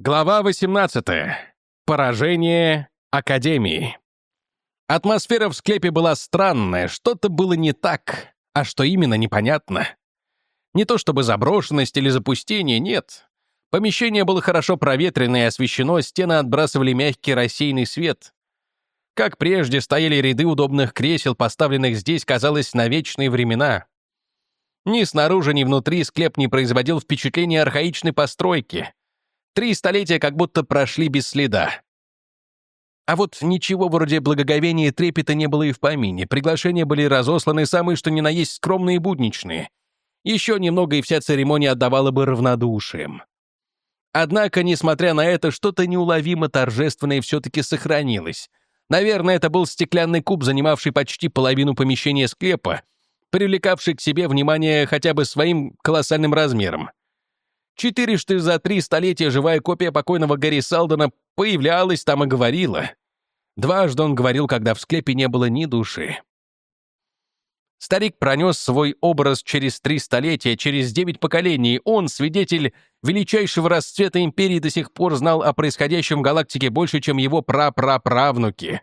Глава 18. Поражение Академии. Атмосфера в склепе была странная, что-то было не так, а что именно, непонятно. Не то чтобы заброшенность или запустение, нет. Помещение было хорошо проветрено и освещено, стены отбрасывали мягкий рассеянный свет. Как прежде, стояли ряды удобных кресел, поставленных здесь, казалось, на вечные времена. Ни снаружи, ни внутри склеп не производил впечатления архаичной постройки — Три столетия как будто прошли без следа. А вот ничего вроде благоговения и трепета не было и в помине. Приглашения были разосланы самые что ни на есть скромные и будничные. Еще немного, и вся церемония отдавала бы равнодушием. Однако, несмотря на это, что-то неуловимо торжественное все-таки сохранилось. Наверное, это был стеклянный куб, занимавший почти половину помещения склепа, привлекавший к себе внимание хотя бы своим колоссальным размером. Четырежды за три столетия живая копия покойного Гарри Салдена появлялась там и говорила. Дважды он говорил, когда в склепе не было ни души. Старик пронес свой образ через три столетия, через девять поколений. Он, свидетель величайшего расцвета империи, до сих пор знал о происходящем в галактике больше, чем его прапраправнуки.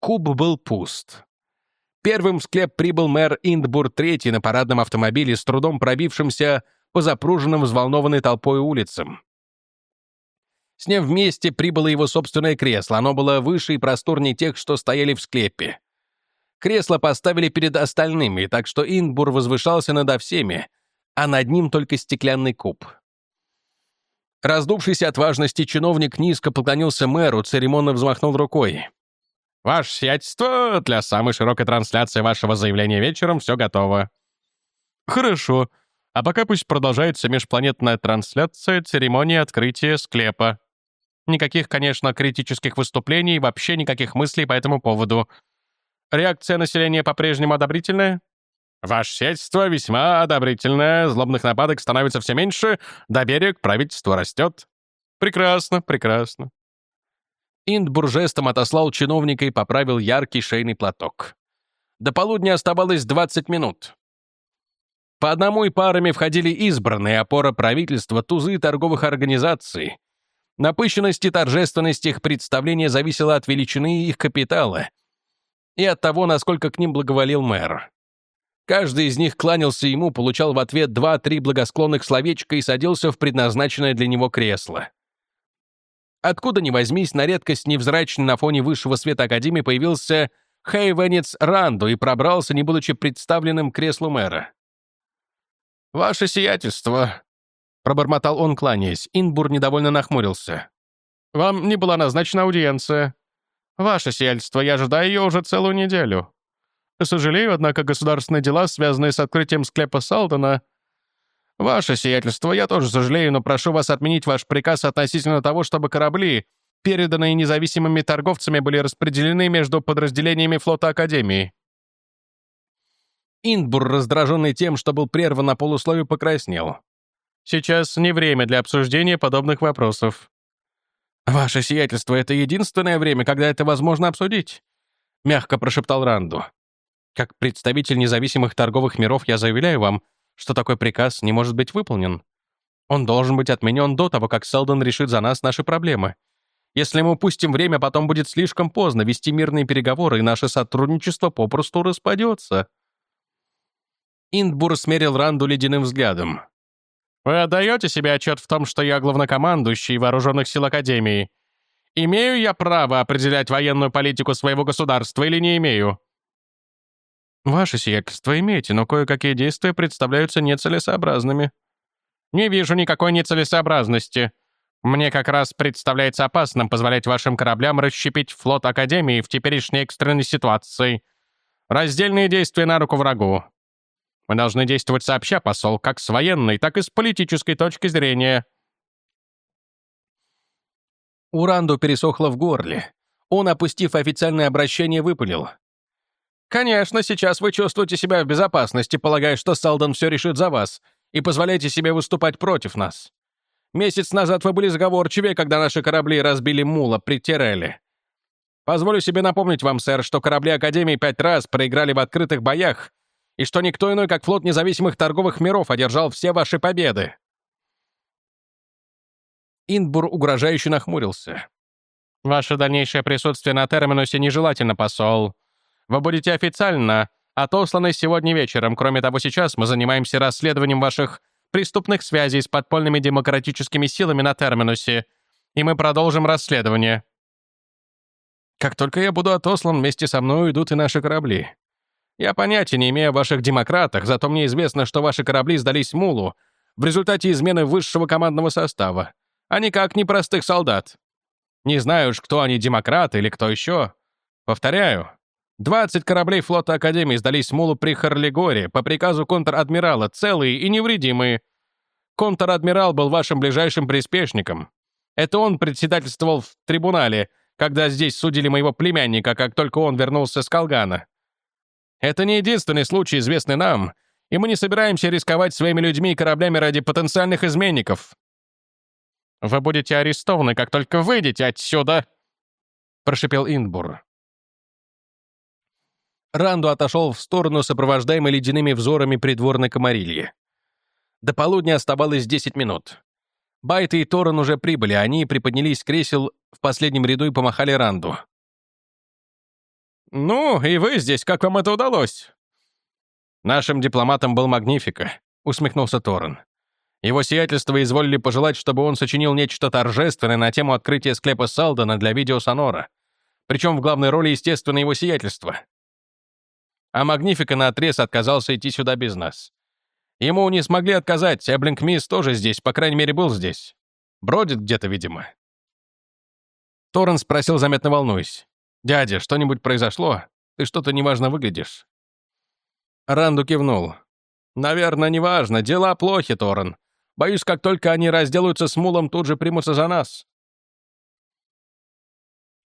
Куб был пуст. Первым в склеп прибыл мэр Индбур III на парадном автомобиле, с трудом пробившимся по запруженным взволнованной толпой улицам. С ним вместе прибыло его собственное кресло. Оно было выше и просторнее тех, что стояли в склепе. Кресло поставили перед остальными, так что Инбур возвышался надо всеми, а над ним только стеклянный куб. Раздувшийся от важности чиновник низко поклонился мэру, церемонно взмахнул рукой. «Ваше сиятельство, для самой широкой трансляции вашего заявления вечером все готово». «Хорошо», а пока пусть продолжается межпланетная трансляция церемонии открытия склепа. Никаких, конечно, критических выступлений, вообще никаких мыслей по этому поводу. Реакция населения по-прежнему одобрительная? Ваше сельство весьма одобрительное, злобных нападок становится все меньше, доверие к правительству растет. Прекрасно, прекрасно. Инд буржестом отослал чиновника и поправил яркий шейный платок. До полудня оставалось 20 минут. По одному и парами входили избранные опора правительства, тузы торговых организаций. Напыщенность и торжественность их представления зависела от величины их капитала и от того, насколько к ним благоволил мэр. Каждый из них кланялся ему, получал в ответ два-три благосклонных словечка и садился в предназначенное для него кресло. Откуда ни возьмись, на редкость невзрачный на фоне высшего света Академии появился Хейвенец Ранду и пробрался, не будучи представленным креслу мэра. «Ваше сиятельство», — пробормотал он, кланяясь. Инбур недовольно нахмурился. «Вам не была назначена аудиенция. Ваше сиятельство, я ожидаю ее уже целую неделю. Сожалею, однако, государственные дела, связанные с открытием склепа Салдена... Ваше сиятельство, я тоже сожалею, но прошу вас отменить ваш приказ относительно того, чтобы корабли, переданные независимыми торговцами, были распределены между подразделениями флота Академии. Индбур, раздраженный тем, что был прерван на полуслове, покраснел. «Сейчас не время для обсуждения подобных вопросов». «Ваше сиятельство, это единственное время, когда это возможно обсудить», — мягко прошептал Ранду. «Как представитель независимых торговых миров я заявляю вам, что такой приказ не может быть выполнен. Он должен быть отменен до того, как Селдон решит за нас наши проблемы. Если мы упустим время, потом будет слишком поздно вести мирные переговоры, и наше сотрудничество попросту распадется». Индбур смерил Ранду ледяным взглядом. «Вы отдаете себе отчет в том, что я главнокомандующий Вооруженных сил Академии? Имею я право определять военную политику своего государства или не имею?» «Ваше сиятельство имеете, но кое-какие действия представляются нецелесообразными». «Не вижу никакой нецелесообразности. Мне как раз представляется опасным позволять вашим кораблям расщепить флот Академии в теперешней экстренной ситуации. Раздельные действия на руку врагу. Мы должны действовать сообща, посол, как с военной, так и с политической точки зрения». Уранду пересохло в горле. Он, опустив официальное обращение, выпалил. «Конечно, сейчас вы чувствуете себя в безопасности, полагая, что Салден все решит за вас, и позволяете себе выступать против нас. Месяц назад вы были сговорчивее, когда наши корабли разбили Мула при Тереле. Позволю себе напомнить вам, сэр, что корабли Академии пять раз проиграли в открытых боях, и что никто иной, как флот независимых торговых миров, одержал все ваши победы. Инбур угрожающе нахмурился. «Ваше дальнейшее присутствие на терминусе нежелательно, посол. Вы будете официально отосланы сегодня вечером. Кроме того, сейчас мы занимаемся расследованием ваших преступных связей с подпольными демократическими силами на терминусе, и мы продолжим расследование». «Как только я буду отослан, вместе со мной уйдут и наши корабли. Я понятия не имею о ваших демократах, зато мне известно, что ваши корабли сдались Мулу в результате измены высшего командного состава, а не простых солдат. Не знаю уж, кто они, демократы или кто еще. Повторяю, 20 кораблей флота Академии сдались Мулу при Харлигоре по приказу контр-адмирала, целые и невредимые. Контр-адмирал был вашим ближайшим приспешником. Это он председательствовал в трибунале, когда здесь судили моего племянника, как только он вернулся с Колгана. Это не единственный случай, известный нам, и мы не собираемся рисковать своими людьми и кораблями ради потенциальных изменников. «Вы будете арестованы, как только выйдете отсюда!» — прошипел Инбур. Ранду отошел в сторону, сопровождаемый ледяными взорами придворной комарильи. До полудня оставалось 10 минут. Байты и Торрен уже прибыли, они приподнялись с кресел в последнем ряду и помахали Ранду. «Ну, и вы здесь, как вам это удалось?» «Нашим дипломатом был Магнифика», — усмехнулся Торрен. Его сиятельство изволили пожелать, чтобы он сочинил нечто торжественное на тему открытия склепа Салдана для видеосонора. Причем в главной роли, естественно, его сиятельство. А Магнифика наотрез отказался идти сюда без нас. Ему не смогли отказать, Эблинг Мисс тоже здесь, по крайней мере, был здесь. Бродит где-то, видимо. Торрен спросил, заметно волнуясь. «Дядя, что-нибудь произошло? Ты что-то неважно выглядишь». Ранду кивнул. «Наверное, неважно. Дела плохи, Торрен. Боюсь, как только они разделаются с Мулом, тут же примутся за нас».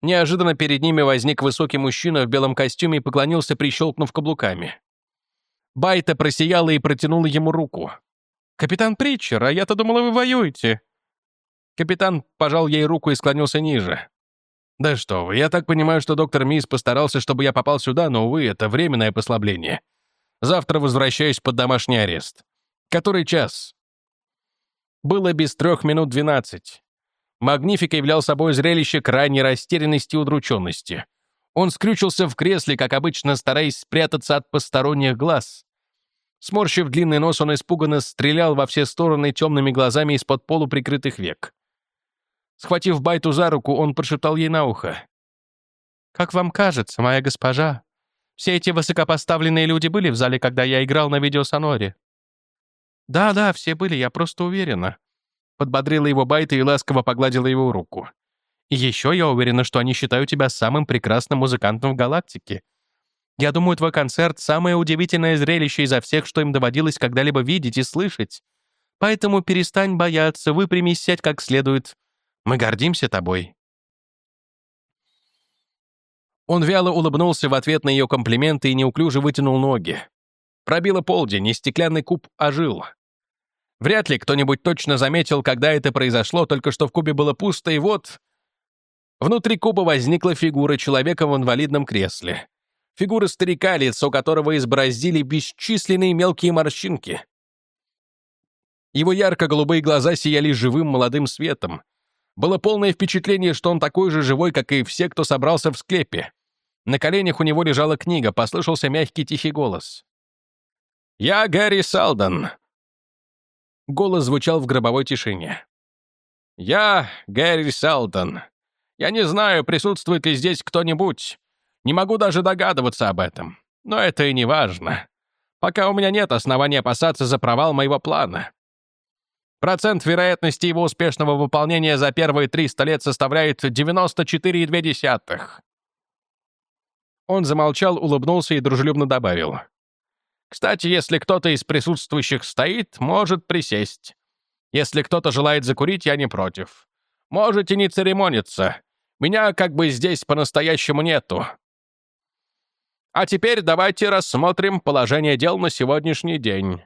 Неожиданно перед ними возник высокий мужчина в белом костюме и поклонился, прищелкнув каблуками. Байта просияла и протянула ему руку. «Капитан Притчер, а я-то думала, вы воюете». Капитан пожал ей руку и склонился ниже. «Да что вы, я так понимаю, что доктор Мисс постарался, чтобы я попал сюда, но, увы, это временное послабление. Завтра возвращаюсь под домашний арест. Который час?» Было без трех минут двенадцать. Магнифика являл собой зрелище крайней растерянности и удрученности. Он скрючился в кресле, как обычно, стараясь спрятаться от посторонних глаз. Сморщив длинный нос, он испуганно стрелял во все стороны темными глазами из-под полуприкрытых век. Схватив Байту за руку, он прошептал ей на ухо. «Как вам кажется, моя госпожа, все эти высокопоставленные люди были в зале, когда я играл на видеосоноре?» «Да-да, все были, я просто уверена», Подбодрила его Байта и ласково погладила его руку. «И еще я уверена, что они считают тебя самым прекрасным музыкантом в галактике. Я думаю, твой концерт — самое удивительное зрелище изо всех, что им доводилось когда-либо видеть и слышать. Поэтому перестань бояться, выпрямись, сядь как следует. Мы гордимся тобой». Он вяло улыбнулся в ответ на ее комплименты и неуклюже вытянул ноги. Пробило полдень, и стеклянный куб ожил. Вряд ли кто-нибудь точно заметил, когда это произошло, только что в кубе было пусто, и вот... Внутри куба возникла фигура человека в инвалидном кресле. Фигура старика, лицо которого избороздили бесчисленные мелкие морщинки. Его ярко-голубые глаза сияли живым молодым светом. Было полное впечатление, что он такой же живой, как и все, кто собрался в склепе. На коленях у него лежала книга, послышался мягкий тихий голос. «Я Гэри Салден. Голос звучал в гробовой тишине. «Я Гэри Селдон. Я не знаю, присутствует ли здесь кто-нибудь. Не могу даже догадываться об этом. Но это и не важно. Пока у меня нет оснований опасаться за провал моего плана. Процент вероятности его успешного выполнения за первые 300 лет составляет 94,2. Он замолчал, улыбнулся и дружелюбно добавил. Кстати, если кто-то из присутствующих стоит, может присесть. Если кто-то желает закурить, я не против. Можете не церемониться. Меня как бы здесь по-настоящему нету. А теперь давайте рассмотрим положение дел на сегодняшний день.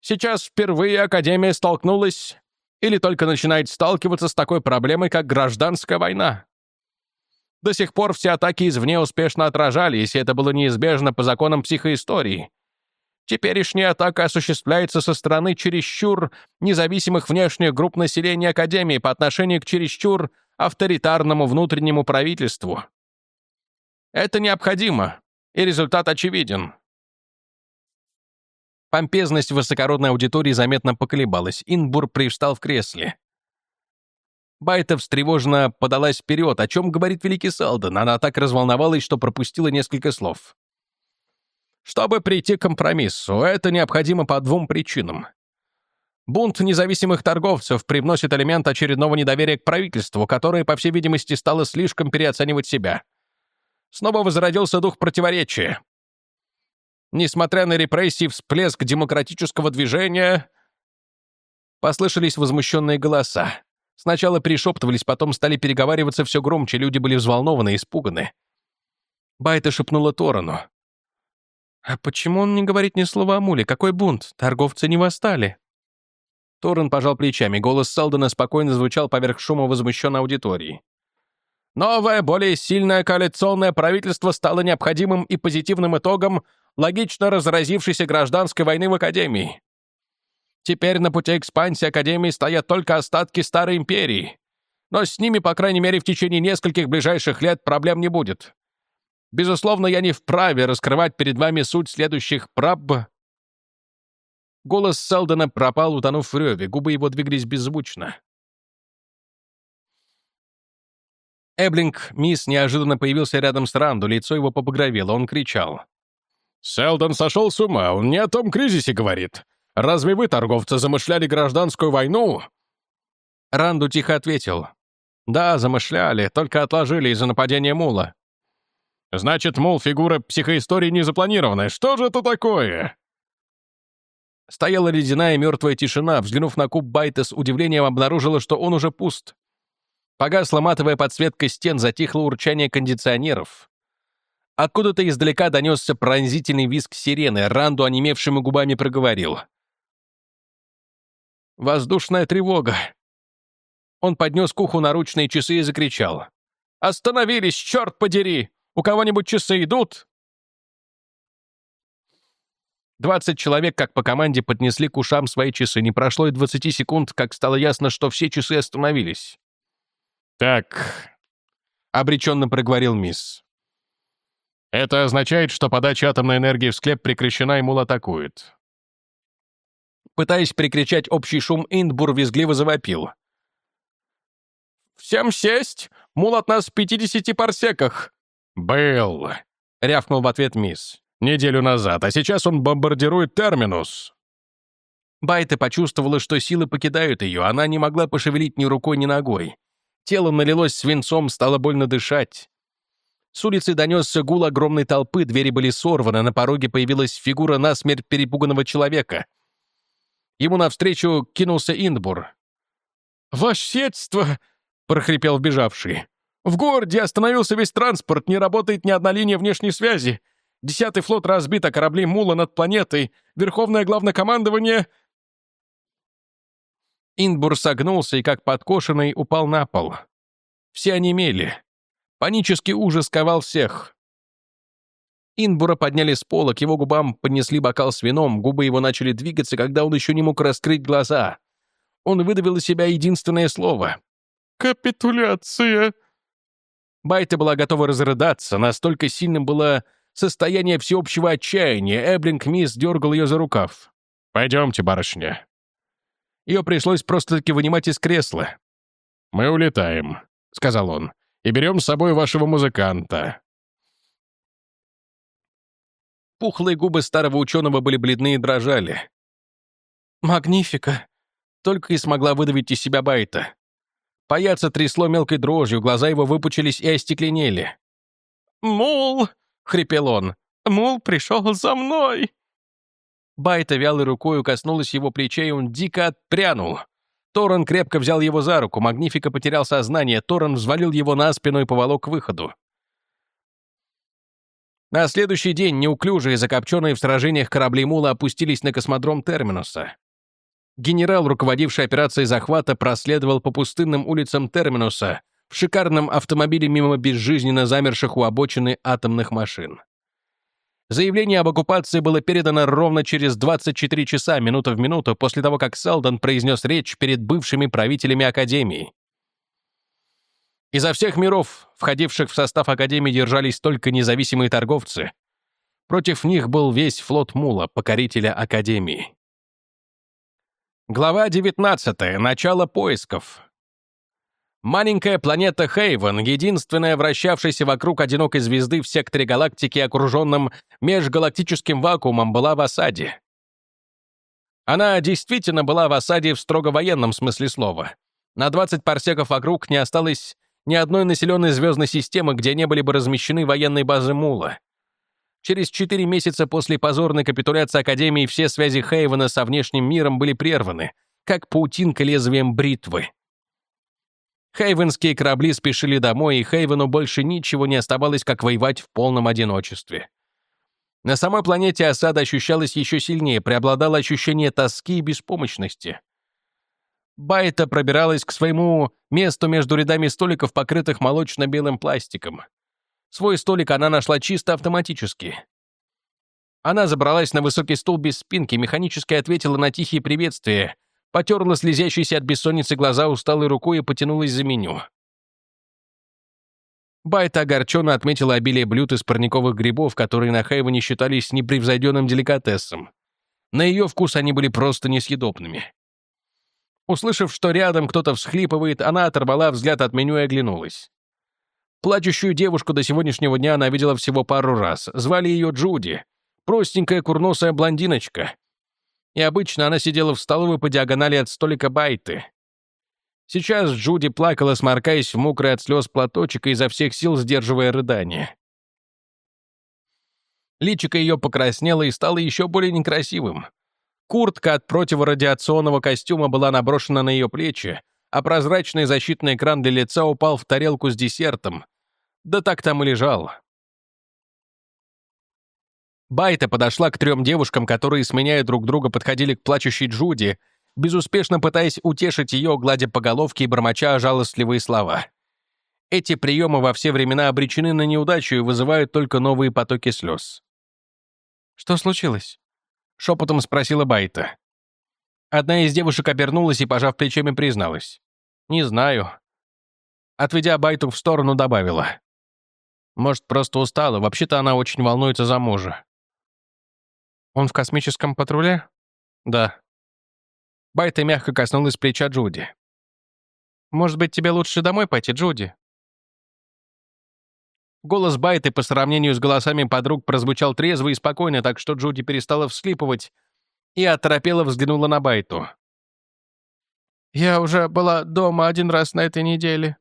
Сейчас впервые Академия столкнулась или только начинает сталкиваться с такой проблемой, как гражданская война. До сих пор все атаки извне успешно отражались, и это было неизбежно по законам психоистории. Теперешняя атака осуществляется со стороны чересчур независимых внешних групп населения Академии по отношению к чересчур авторитарному внутреннему правительству. Это необходимо, и результат очевиден. Помпезность высокородной аудитории заметно поколебалась. Инбур привстал в кресле. Байта встревоженно подалась вперед. О чем говорит великий Салден? Она так разволновалась, что пропустила несколько слов. Чтобы прийти к компромиссу, это необходимо по двум причинам. Бунт независимых торговцев привносит элемент очередного недоверия к правительству, которое, по всей видимости, стало слишком переоценивать себя. Снова возродился дух противоречия. Несмотря на репрессии, всплеск демократического движения... Послышались возмущенные голоса. Сначала перешептывались, потом стали переговариваться все громче, люди были взволнованы испуганы. Байта шепнула Торану. «А почему он не говорит ни слова о муле? Какой бунт? Торговцы не восстали». Торрен пожал плечами. Голос Селдона спокойно звучал поверх шума возмущенной аудитории. «Новое, более сильное коалиционное правительство стало необходимым и позитивным итогом логично разразившейся гражданской войны в Академии. Теперь на пути экспансии Академии стоят только остатки Старой Империи. Но с ними, по крайней мере, в течение нескольких ближайших лет проблем не будет. Безусловно, я не вправе раскрывать перед вами суть следующих праб...» Голос Селдона пропал, утонув в реве, губы его двигались беззвучно. Эблинг, мисс, неожиданно появился рядом с Ранду, лицо его побагровело, он кричал. «Селдон сошел с ума, он не о том кризисе говорит. Разве вы, торговцы, замышляли гражданскую войну?» Ранду тихо ответил. «Да, замышляли, только отложили из-за нападения Мула. Значит, мол, фигура психоистории не запланированная. Что же это такое?» Стояла ледяная мертвая тишина. Взглянув на куб Байта с удивлением обнаружила, что он уже пуст. Погасла матовая подсветка стен, затихло урчание кондиционеров. Откуда-то издалека донесся пронзительный визг сирены. Ранду онемевшими губами проговорил. «Воздушная тревога!» Он поднес к уху наручные часы и закричал. «Остановились, черт подери! У кого-нибудь часы идут?» Двадцать человек, как по команде, поднесли к ушам свои часы. Не прошло и двадцати секунд, как стало ясно, что все часы остановились. «Так», — обреченно проговорил мисс. «Это означает, что подача атомной энергии в склеп прекращена и мул атакует». Пытаясь прикричать общий шум, Индбур визгливо завопил. «Всем сесть! Мул от нас в пятидесяти парсеках!» «Был», — рявкнул в ответ мисс. «Неделю назад, а сейчас он бомбардирует терминус». Байта почувствовала, что силы покидают ее, она не могла пошевелить ни рукой, ни ногой. Тело налилось свинцом, стало больно дышать. С улицы донесся гул огромной толпы, двери были сорваны, на пороге появилась фигура насмерть перепуганного человека. Ему навстречу кинулся Индбур. «Ваше сетство!» — прохрипел вбежавший. В городе остановился весь транспорт, не работает ни одна линия внешней связи. Десятый флот разбит, а корабли Мула над планетой. Верховное главнокомандование...» Инбур согнулся и, как подкошенный, упал на пол. Все онемели. Панический ужас ковал всех. Инбура подняли с пола, к его губам поднесли бокал с вином, губы его начали двигаться, когда он еще не мог раскрыть глаза. Он выдавил из себя единственное слово. «Капитуляция!» Байта была готова разрыдаться, настолько сильным было состояние всеобщего отчаяния. Эблинг Мисс дергал ее за рукав. «Пойдемте, барышня». Ее пришлось просто-таки вынимать из кресла. «Мы улетаем», — сказал он, — «и берем с собой вашего музыканта». Пухлые губы старого ученого были бледны и дрожали. «Магнифика!» — только и смогла выдавить из себя Байта. Паяца трясло мелкой дрожью, глаза его выпучились и остекленели. «Мул!» — хрипел он. «Мул пришел за мной!» Байта вялой рукой коснулась его плечей, и он дико отпрянул. Торрен крепко взял его за руку, Магнифика потерял сознание, Торрен взвалил его на спину и поволок к выходу. На следующий день неуклюжие, закопченные в сражениях корабли Мула опустились на космодром Терминуса. Генерал, руководивший операцией захвата, проследовал по пустынным улицам Терминуса в шикарном автомобиле мимо безжизненно замерших у обочины атомных машин. Заявление об оккупации было передано ровно через 24 часа, минута в минуту, после того, как Селдон произнес речь перед бывшими правителями Академии. Изо всех миров, входивших в состав Академии, держались только независимые торговцы. Против них был весь флот Мула, покорителя Академии. Глава 19. Начало поисков. Маленькая планета Хейвен, единственная вращавшаяся вокруг одинокой звезды в секторе галактики, окруженном межгалактическим вакуумом, была в осаде. Она действительно была в осаде в строго военном смысле слова. На 20 парсеков вокруг не осталось ни одной населенной звездной системы, где не были бы размещены военные базы Мула. Через четыре месяца после позорной капитуляции Академии все связи Хейвена со внешним миром были прерваны, как паутинка лезвием бритвы. Хейвенские корабли спешили домой, и Хейвену больше ничего не оставалось, как воевать в полном одиночестве. На самой планете осада ощущалась еще сильнее, преобладало ощущение тоски и беспомощности. Байта пробиралась к своему месту между рядами столиков, покрытых молочно-белым пластиком. Свой столик она нашла чисто автоматически. Она забралась на высокий стул без спинки, механически ответила на тихие приветствия — потерла слезящиеся от бессонницы глаза усталой рукой и потянулась за меню. Байта огорченно отметила обилие блюд из парниковых грибов, которые на Хайване считались непревзойденным деликатесом. На ее вкус они были просто несъедобными. Услышав, что рядом кто-то всхлипывает, она оторвала взгляд от меню и оглянулась. Плачущую девушку до сегодняшнего дня она видела всего пару раз. Звали ее Джуди. Простенькая курносая блондиночка и обычно она сидела в столовой по диагонали от столика Байты. Сейчас Джуди плакала, сморкаясь в мокрый от слез платочек и изо всех сил сдерживая рыдание. Личико ее покраснело и стало еще более некрасивым. Куртка от противорадиационного костюма была наброшена на ее плечи, а прозрачный защитный экран для лица упал в тарелку с десертом. Да так там и лежал. Байта подошла к трем девушкам, которые, сменяя друг друга, подходили к плачущей Джуди, безуспешно пытаясь утешить ее, гладя по головке и бормоча жалостливые слова. Эти приемы во все времена обречены на неудачу и вызывают только новые потоки слез. «Что случилось?» — шепотом спросила Байта. Одна из девушек обернулась и, пожав плечами, призналась. «Не знаю». Отведя Байту в сторону, добавила. «Может, просто устала. Вообще-то она очень волнуется за мужа». «Он в космическом патруле?» «Да». Байта мягко коснулась плеча Джуди. «Может быть, тебе лучше домой пойти, Джуди?» Голос Байты по сравнению с голосами подруг прозвучал трезво и спокойно, так что Джуди перестала вслипывать и оторопела взглянула на Байту. «Я уже была дома один раз на этой неделе.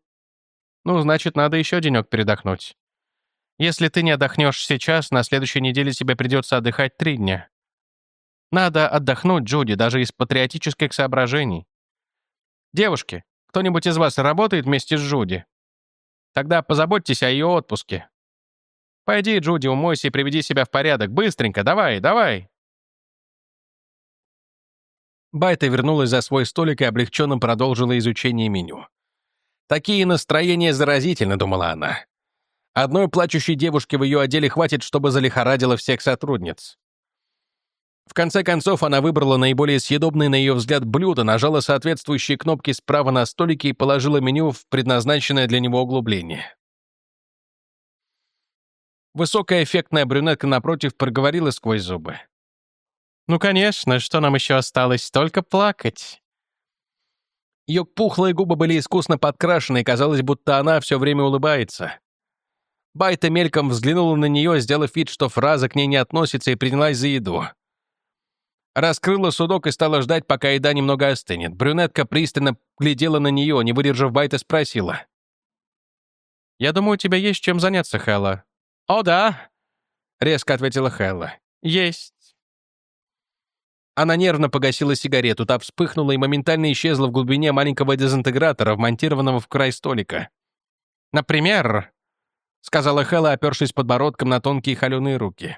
Ну, значит, надо еще денек передохнуть. Если ты не отдохнешь сейчас, на следующей неделе тебе придется отдыхать три дня. Надо отдохнуть, Джуди, даже из патриотических соображений. Девушки, кто-нибудь из вас работает вместе с Джуди? Тогда позаботьтесь о ее отпуске. Пойди, Джуди, умойся и приведи себя в порядок. Быстренько, давай, давай. Байта вернулась за свой столик и облегченно продолжила изучение меню. «Такие настроения заразительны», — думала она. Одной плачущей девушки в ее отделе хватит, чтобы залихорадило всех сотрудниц. В конце концов, она выбрала наиболее съедобные на ее взгляд блюдо, нажала соответствующие кнопки справа на столике и положила меню в предназначенное для него углубление. Высокая эффектная брюнетка напротив проговорила сквозь зубы. «Ну, конечно, что нам еще осталось? Только плакать». Ее пухлые губы были искусно подкрашены, и казалось, будто она все время улыбается. Байта мельком взглянула на нее, сделав вид, что фраза к ней не относится, и принялась за еду. Раскрыла судок и стала ждать, пока еда немного остынет. Брюнетка пристально глядела на нее, не выдержав Байта, спросила. «Я думаю, у тебя есть чем заняться, Хэлла». «О, да», — резко ответила Хэлла. «Есть». Она нервно погасила сигарету, та вспыхнула и моментально исчезла в глубине маленького дезинтегратора, вмонтированного в край столика. «Например», сказала Хэлла, опершись подбородком на тонкие холеные руки.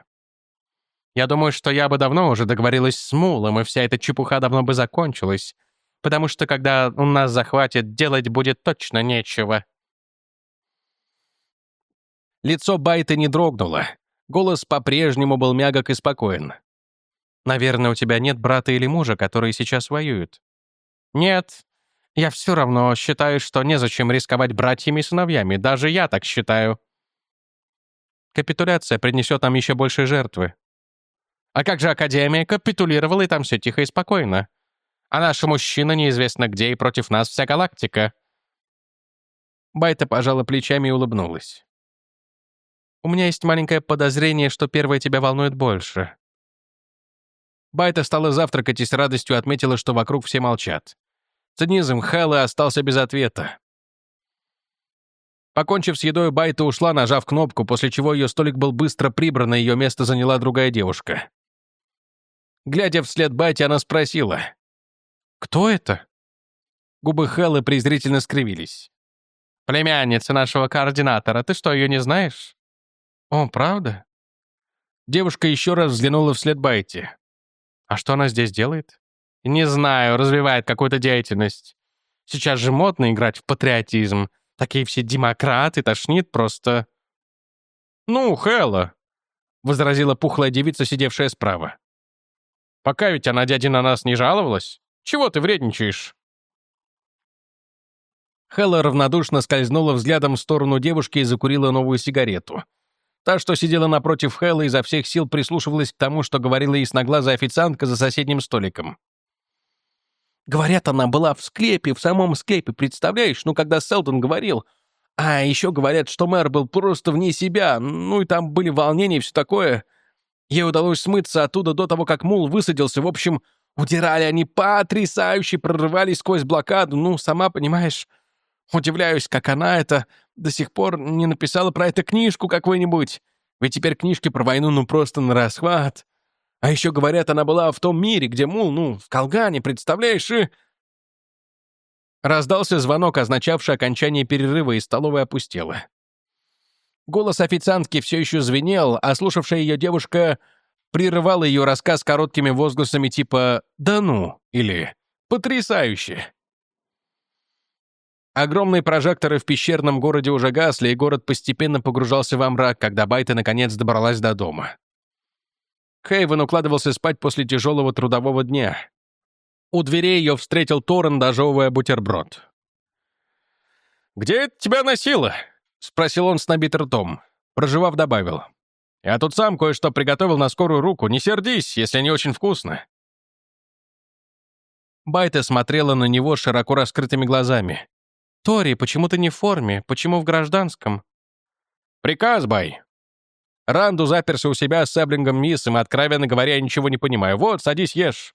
«Я думаю, что я бы давно уже договорилась с Мулом, и вся эта чепуха давно бы закончилась, потому что когда он нас захватит, делать будет точно нечего». Лицо Байта не дрогнуло. Голос по-прежнему был мягок и спокоен. «Наверное, у тебя нет брата или мужа, которые сейчас воюют?» «Нет. Я все равно считаю, что незачем рисковать братьями и сыновьями. Даже я так считаю». Капитуляция принесет нам еще больше жертвы. А как же Академия капитулировала, и там все тихо и спокойно? А наши мужчины неизвестно где, и против нас вся галактика. Байта пожала плечами и улыбнулась. «У меня есть маленькое подозрение, что первое тебя волнует больше». Байта стала завтракать и с радостью отметила, что вокруг все молчат. Цинизм Хэлла остался без ответа. Покончив с едой, Байта ушла, нажав кнопку, после чего ее столик был быстро прибран, и ее место заняла другая девушка. Глядя вслед Байте, она спросила. «Кто это?» Губы Хэллы презрительно скривились. «Племянница нашего координатора. Ты что, ее не знаешь?» «О, правда?» Девушка еще раз взглянула вслед Байте. «А что она здесь делает?» «Не знаю, развивает какую-то деятельность. Сейчас же модно играть в патриотизм. Такие все демократы, тошнит просто». «Ну, Хэлла», — возразила пухлая девица, сидевшая справа. «Пока ведь она дяде на нас не жаловалась. Чего ты вредничаешь?» Хэлла равнодушно скользнула взглядом в сторону девушки и закурила новую сигарету. Та, что сидела напротив Хэлла, изо всех сил прислушивалась к тому, что говорила ясноглазая официантка за соседним столиком. Говорят, она была в склепе, в самом склепе, представляешь? Ну, когда Селдон говорил. А еще говорят, что мэр был просто вне себя, ну и там были волнения и все такое. Ей удалось смыться оттуда до того, как Мул высадился. В общем, удирали они потрясающе, прорывались сквозь блокаду. Ну, сама понимаешь, удивляюсь, как она это до сих пор не написала про это книжку какую-нибудь. Ведь теперь книжки про войну ну просто на расхват. А еще, говорят, она была в том мире, где Мул, ну, в Колгане, представляешь, и...» Раздался звонок, означавший окончание перерыва, и столовая опустела. Голос официантки все еще звенел, а слушавшая ее девушка прерывала ее рассказ короткими возгласами типа «Да ну!» или «Потрясающе!». Огромные прожекторы в пещерном городе уже гасли, и город постепенно погружался во мрак, когда Байта наконец добралась до дома. Хейвен укладывался спать после тяжелого трудового дня. У дверей ее встретил Торрен, дожевывая бутерброд. «Где это тебя носило?» — спросил он с набитым ртом. Проживав, добавил. «Я тут сам кое-что приготовил на скорую руку. Не сердись, если не очень вкусно». Байта смотрела на него широко раскрытыми глазами. «Тори, почему ты не в форме? Почему в гражданском?» «Приказ, Бай. Ранду заперся у себя с Эблингом Миссом, откровенно говоря, ничего не понимаю. Вот, садись, ешь».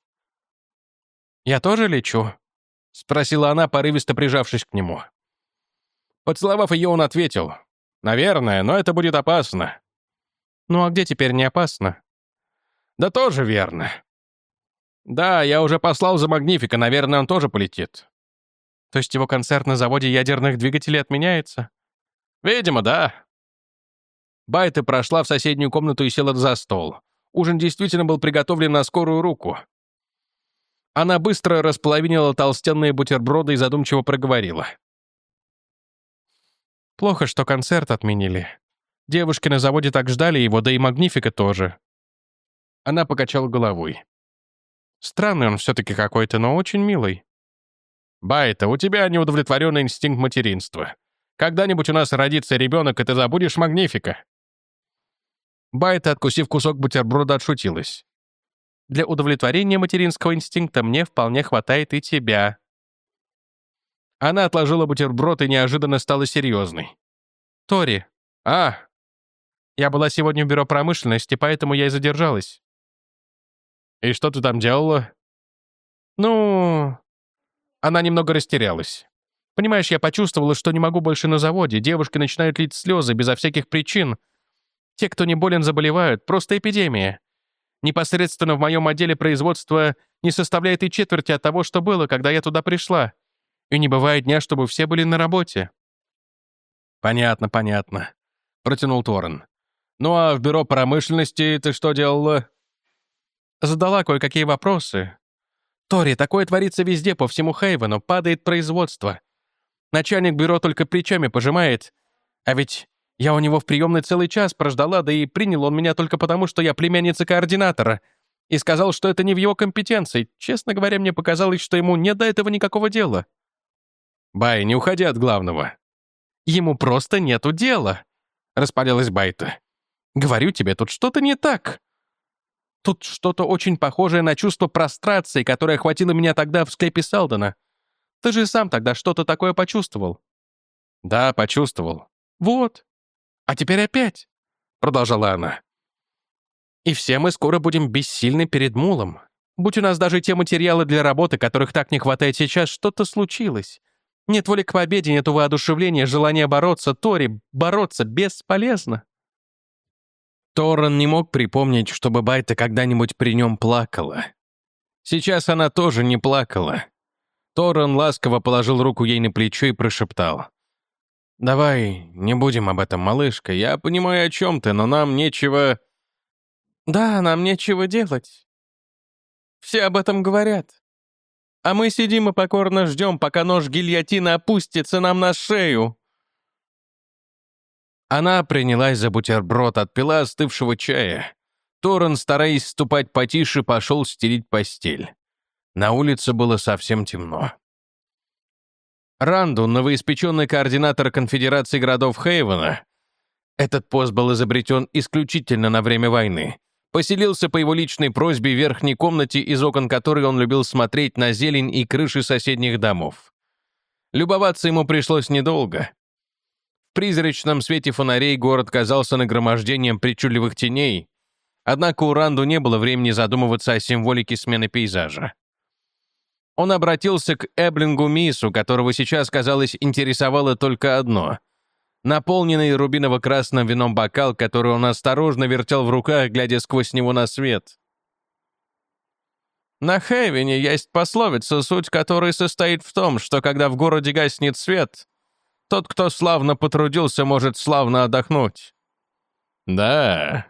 «Я тоже лечу?» — спросила она, порывисто прижавшись к нему. Поцеловав ее, он ответил. «Наверное, но это будет опасно». «Ну а где теперь не опасно?» «Да тоже верно». «Да, я уже послал за Магнифика, наверное, он тоже полетит». «То есть его концерт на заводе ядерных двигателей отменяется?» «Видимо, да. Байта прошла в соседнюю комнату и села за стол. Ужин действительно был приготовлен на скорую руку. Она быстро располовинила толстенные бутерброды и задумчиво проговорила. «Плохо, что концерт отменили. Девушки на заводе так ждали его, да и Магнифика тоже». Она покачала головой. «Странный он все-таки какой-то, но очень милый». «Байта, у тебя неудовлетворенный инстинкт материнства. Когда-нибудь у нас родится ребенок, и ты забудешь Магнифика». Байта, откусив кусок бутерброда, отшутилась. «Для удовлетворения материнского инстинкта мне вполне хватает и тебя». Она отложила бутерброд и неожиданно стала серьезной. «Тори». «А?» «Я была сегодня в бюро промышленности, поэтому я и задержалась». «И что ты там делала?» «Ну...» Она немного растерялась. «Понимаешь, я почувствовала, что не могу больше на заводе. Девушки начинают лить слезы безо всяких причин. Те, кто не болен, заболевают. Просто эпидемия. Непосредственно в моем отделе производства не составляет и четверти от того, что было, когда я туда пришла. И не бывает дня, чтобы все были на работе». «Понятно, понятно», — протянул Торрен. «Ну а в бюро промышленности ты что делала?» Задала кое-какие вопросы. «Тори, такое творится везде, по всему Хейвену, падает производство. Начальник бюро только плечами пожимает. А ведь Я у него в приемной целый час прождала, да и принял он меня только потому, что я племянница координатора, и сказал, что это не в его компетенции. Честно говоря, мне показалось, что ему нет до этого никакого дела. Бай, не уходи от главного. Ему просто нету дела, распалялась Байта. Говорю тебе, тут что-то не так. Тут что-то очень похожее на чувство прострации, которое охватило меня тогда в склепе Салдена. Ты же сам тогда что-то такое почувствовал. Да, почувствовал. Вот. А теперь опять, продолжала она. И все мы скоро будем бессильны перед мулом. Будь у нас даже те материалы для работы, которых так не хватает сейчас, что-то случилось. Нет воли к победе, нет воодушевления, желания бороться. Тори, бороться бесполезно. Торрен не мог припомнить, чтобы Байта когда-нибудь при нем плакала. Сейчас она тоже не плакала. Торрен ласково положил руку ей на плечо и прошептал. «Давай, не будем об этом, малышка. Я понимаю, о чем ты, но нам нечего...» «Да, нам нечего делать. Все об этом говорят. А мы сидим и покорно ждем, пока нож гильотины опустится нам на шею». Она принялась за бутерброд, отпила остывшего чая. Торрен, стараясь ступать потише, пошел стелить постель. На улице было совсем темно. Ранду, новоиспеченный координатор Конфедерации городов Хейвена, этот пост был изобретен исключительно на время войны, поселился по его личной просьбе в верхней комнате, из окон которой он любил смотреть на зелень и крыши соседних домов. Любоваться ему пришлось недолго призрачном свете фонарей город казался нагромождением причудливых теней, однако у Ранду не было времени задумываться о символике смены пейзажа. Он обратился к Эблингу Мису, которого сейчас, казалось, интересовало только одно — наполненный рубиново-красным вином бокал, который он осторожно вертел в руках, глядя сквозь него на свет. На Хейвене есть пословица, суть которой состоит в том, что когда в городе гаснет свет, тот, кто славно потрудился, может славно отдохнуть». «Да.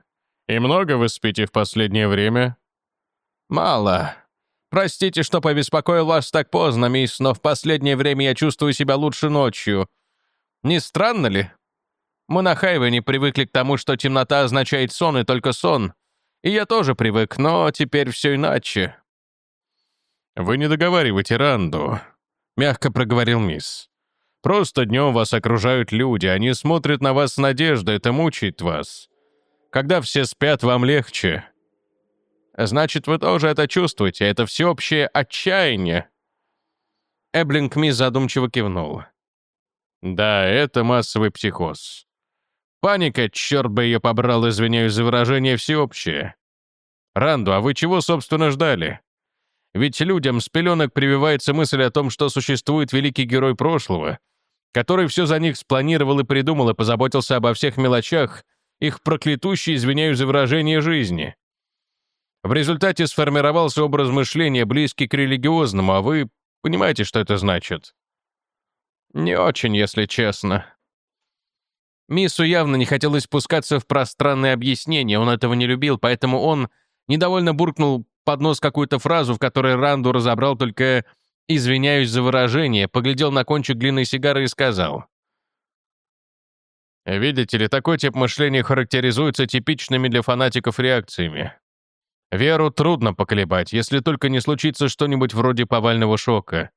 И много вы спите в последнее время?» «Мало. Простите, что побеспокоил вас так поздно, мисс, но в последнее время я чувствую себя лучше ночью. Не странно ли? Мы на Хайвене привыкли к тому, что темнота означает сон и только сон. И я тоже привык, но теперь все иначе». «Вы не договариваете Ранду», — мягко проговорил мисс. Просто днем вас окружают люди, они смотрят на вас с надеждой, это мучает вас. Когда все спят, вам легче. Значит, вы тоже это чувствуете, это всеобщее отчаяние. Эблинг Мисс задумчиво кивнул. Да, это массовый психоз. Паника, черт бы ее побрал, извиняюсь за выражение, всеобщее. Ранду, а вы чего, собственно, ждали? Ведь людям с пеленок прививается мысль о том, что существует великий герой прошлого — который все за них спланировал и придумал и позаботился обо всех мелочах, их проклятущей, извиняюсь за выражение, жизни. В результате сформировался образ мышления, близкий к религиозному, а вы понимаете, что это значит? Не очень, если честно. Миссу явно не хотелось спускаться в пространное объяснение, он этого не любил, поэтому он недовольно буркнул под нос какую-то фразу, в которой Ранду разобрал только Извиняюсь за выражение, поглядел на кончик длинной сигары и сказал. Видите ли, такой тип мышления характеризуется типичными для фанатиков реакциями. Веру трудно поколебать, если только не случится что-нибудь вроде повального шока.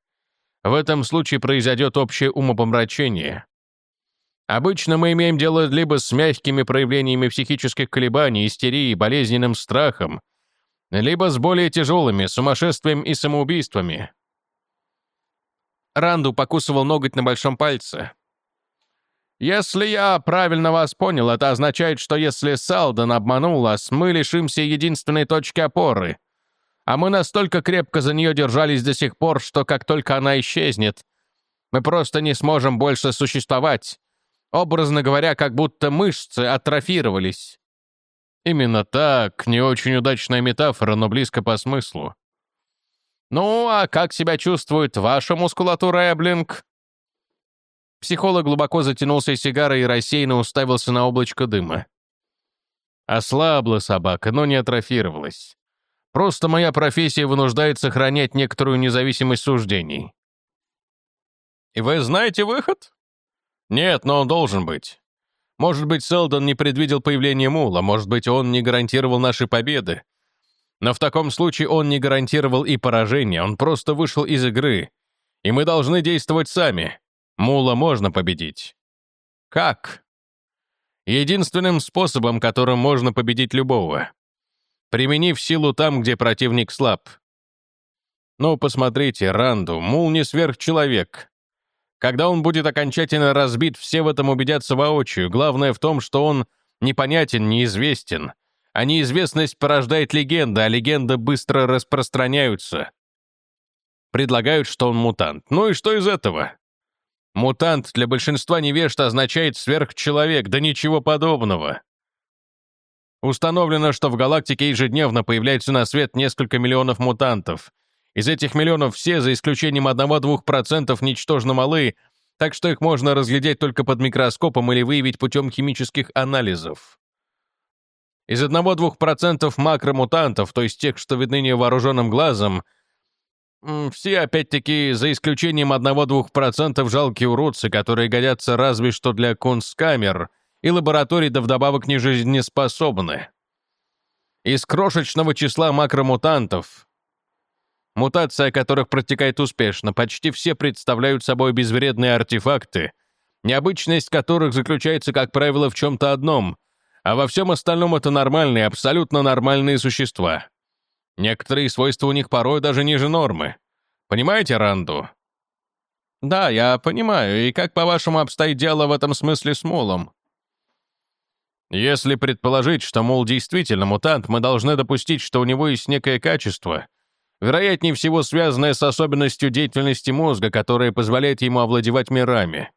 В этом случае произойдет общее умопомрачение. Обычно мы имеем дело либо с мягкими проявлениями психических колебаний, истерии, болезненным страхом, либо с более тяжелыми, сумасшествием и самоубийствами. Ранду покусывал ноготь на большом пальце. «Если я правильно вас понял, это означает, что если Салден обманул нас, мы лишимся единственной точки опоры. А мы настолько крепко за нее держались до сих пор, что как только она исчезнет, мы просто не сможем больше существовать. Образно говоря, как будто мышцы атрофировались». Именно так, не очень удачная метафора, но близко по смыслу. «Ну, а как себя чувствует ваша мускулатура, Эблинг?» Психолог глубоко затянулся сигарой и рассеянно уставился на облачко дыма. Ослабла собака, но не атрофировалась. Просто моя профессия вынуждает сохранять некоторую независимость суждений. И вы знаете выход? Нет, но он должен быть. Может быть, Селдон не предвидел появление Мула, может быть, он не гарантировал наши победы. Но в таком случае он не гарантировал и поражение, он просто вышел из игры. И мы должны действовать сами. Мула можно победить. Как? Единственным способом, которым можно победить любого. Применив силу там, где противник слаб. Ну, посмотрите, Ранду, Мул не сверхчеловек. Когда он будет окончательно разбит, все в этом убедятся воочию. Главное в том, что он непонятен, неизвестен. А неизвестность порождает легенды, а легенды быстро распространяются. Предлагают, что он мутант. Ну и что из этого? Мутант для большинства невежд означает сверхчеловек, да ничего подобного. Установлено, что в галактике ежедневно появляется на свет несколько миллионов мутантов. Из этих миллионов все, за исключением 1-2%, ничтожно малы, так что их можно разглядеть только под микроскопом или выявить путем химических анализов. Из 1-2% макромутантов, то есть тех, что видны невооруженным глазом, все, опять-таки, за исключением 1-2% жалкие уродцы, которые годятся разве что для конскамер и лабораторий, да вдобавок не жизнеспособны. Из крошечного числа макромутантов, мутация которых протекает успешно, почти все представляют собой безвредные артефакты, необычность которых заключается, как правило, в чем-то одном, а во всем остальном это нормальные, абсолютно нормальные существа. Некоторые свойства у них порой даже ниже нормы. Понимаете, Ранду? Да, я понимаю. И как, по-вашему, обстоит дело в этом смысле с Мулом? Если предположить, что Мул действительно мутант, мы должны допустить, что у него есть некое качество, вероятнее всего связанное с особенностью деятельности мозга, которая позволяет ему овладевать мирами.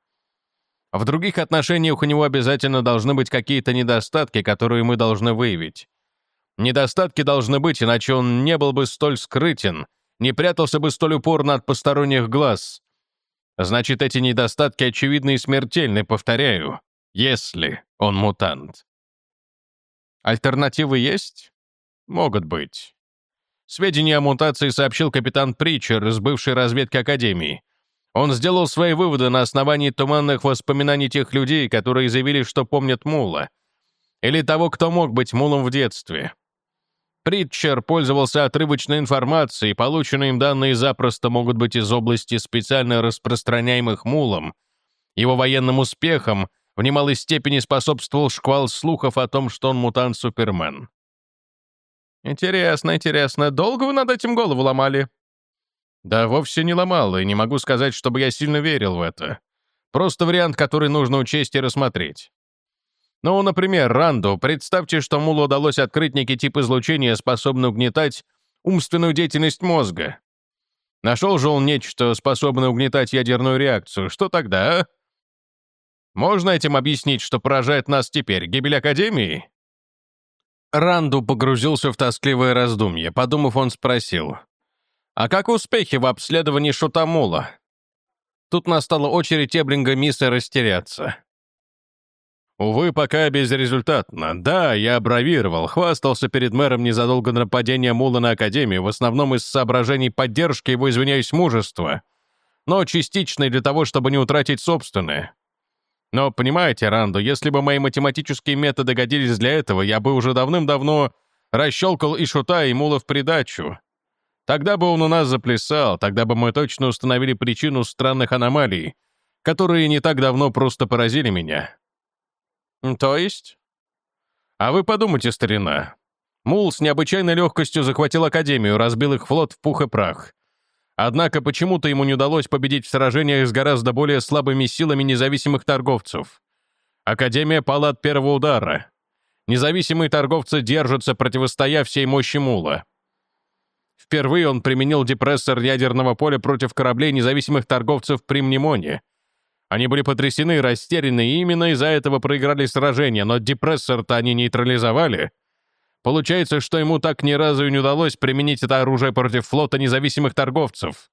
В других отношениях у него обязательно должны быть какие-то недостатки, которые мы должны выявить. Недостатки должны быть, иначе он не был бы столь скрытен, не прятался бы столь упорно от посторонних глаз. Значит, эти недостатки очевидны и смертельны, повторяю, если он мутант. Альтернативы есть? Могут быть. Сведения о мутации сообщил капитан Притчер из бывшей разведки Академии. Он сделал свои выводы на основании туманных воспоминаний тех людей, которые заявили, что помнят Мула. Или того, кто мог быть Мулом в детстве. Притчер пользовался отрывочной информацией, полученные им данные запросто могут быть из области специально распространяемых мулом. Его военным успехом в немалой степени способствовал шквал слухов о том, что он мутант-супермен. «Интересно, интересно. Долго вы над этим голову ломали?» «Да вовсе не ломал, и не могу сказать, чтобы я сильно верил в это. Просто вариант, который нужно учесть и рассмотреть. Ну, например, Ранду, представьте, что Мулу удалось открыть некий тип излучения, способный угнетать умственную деятельность мозга. Нашел же он нечто, способное угнетать ядерную реакцию. Что тогда, а? Можно этим объяснить, что поражает нас теперь? Гибель Академии? Ранду погрузился в тоскливое раздумье. Подумав, он спросил. «А как успехи в обследовании Шутамула?» Тут настала очередь Эблинга Мисса растеряться. Увы, пока безрезультатно. Да, я бравировал, хвастался перед мэром незадолго до нападения Мула на Академию, в основном из соображений поддержки его, извиняюсь, мужества. Но частично для того, чтобы не утратить собственное. Но, понимаете, Ранду, если бы мои математические методы годились для этого, я бы уже давным-давно расщелкал и Шута, и Мула в придачу. Тогда бы он у нас заплясал, тогда бы мы точно установили причину странных аномалий, которые не так давно просто поразили меня. «То есть?» «А вы подумайте, старина. Мул с необычайной легкостью захватил Академию, разбил их флот в пух и прах. Однако почему-то ему не удалось победить в сражениях с гораздо более слабыми силами независимых торговцев. Академия пала от первого удара. Независимые торговцы держатся, противостоя всей мощи Мула. Впервые он применил депрессор ядерного поля против кораблей независимых торговцев при Мнемоне, они были потрясены и растеряны, и именно из-за этого проиграли сражение, но депрессор-то они нейтрализовали. Получается, что ему так ни разу и не удалось применить это оружие против флота независимых торговцев.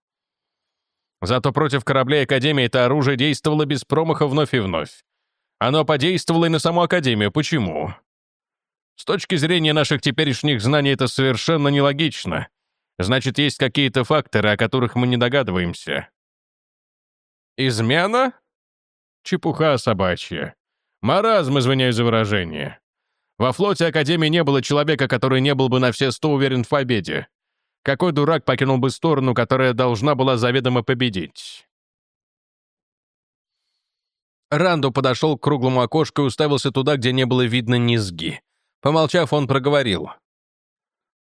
Зато против кораблей Академии это оружие действовало без промаха вновь и вновь. Оно подействовало и на саму Академию. Почему? С точки зрения наших теперешних знаний это совершенно нелогично. Значит, есть какие-то факторы, о которых мы не догадываемся. «Измена?» Чепуха собачья. Маразм, извиняюсь за выражение. Во флоте Академии не было человека, который не был бы на все сто уверен в победе. Какой дурак покинул бы сторону, которая должна была заведомо победить? Ранду подошел к круглому окошку и уставился туда, где не было видно низги. Помолчав, он проговорил.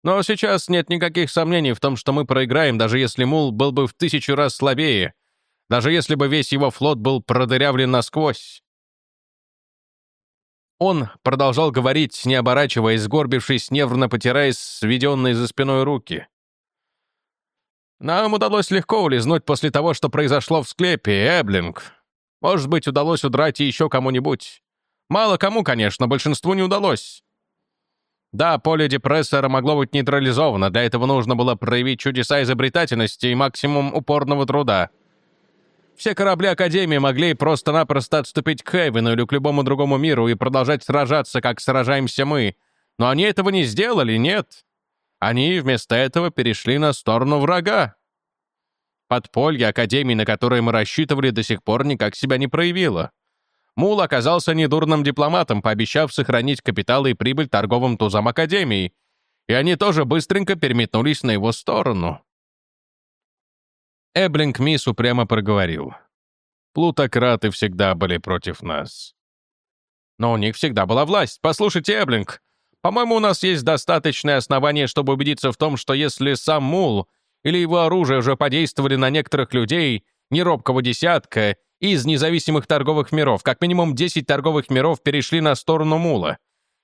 «Но сейчас нет никаких сомнений в том, что мы проиграем, даже если Мул был бы в тысячу раз слабее, даже если бы весь его флот был продырявлен насквозь. Он продолжал говорить, не оборачиваясь, сгорбившись, нервно потираясь сведенные за спиной руки. «Нам удалось легко улизнуть после того, что произошло в склепе, Эблинг. Может быть, удалось удрать и еще кому-нибудь. Мало кому, конечно, большинству не удалось. Да, поле депрессора могло быть нейтрализовано, для этого нужно было проявить чудеса изобретательности и максимум упорного труда». Все корабли Академии могли просто-напросто отступить к Хейвену или к любому другому миру и продолжать сражаться, как сражаемся мы. Но они этого не сделали, нет. Они вместо этого перешли на сторону врага. Подполье Академии, на которое мы рассчитывали, до сих пор никак себя не проявило. Мул оказался недурным дипломатом, пообещав сохранить капиталы и прибыль торговым тузам Академии, и они тоже быстренько переметнулись на его сторону. Эблинг Мисс упрямо проговорил. «Плутократы всегда были против нас». «Но у них всегда была власть. Послушайте, Эблинг, по-моему, у нас есть достаточное основание, чтобы убедиться в том, что если сам Мул или его оружие уже подействовали на некоторых людей, неробкого десятка, из независимых торговых миров, как минимум 10 торговых миров перешли на сторону Мула.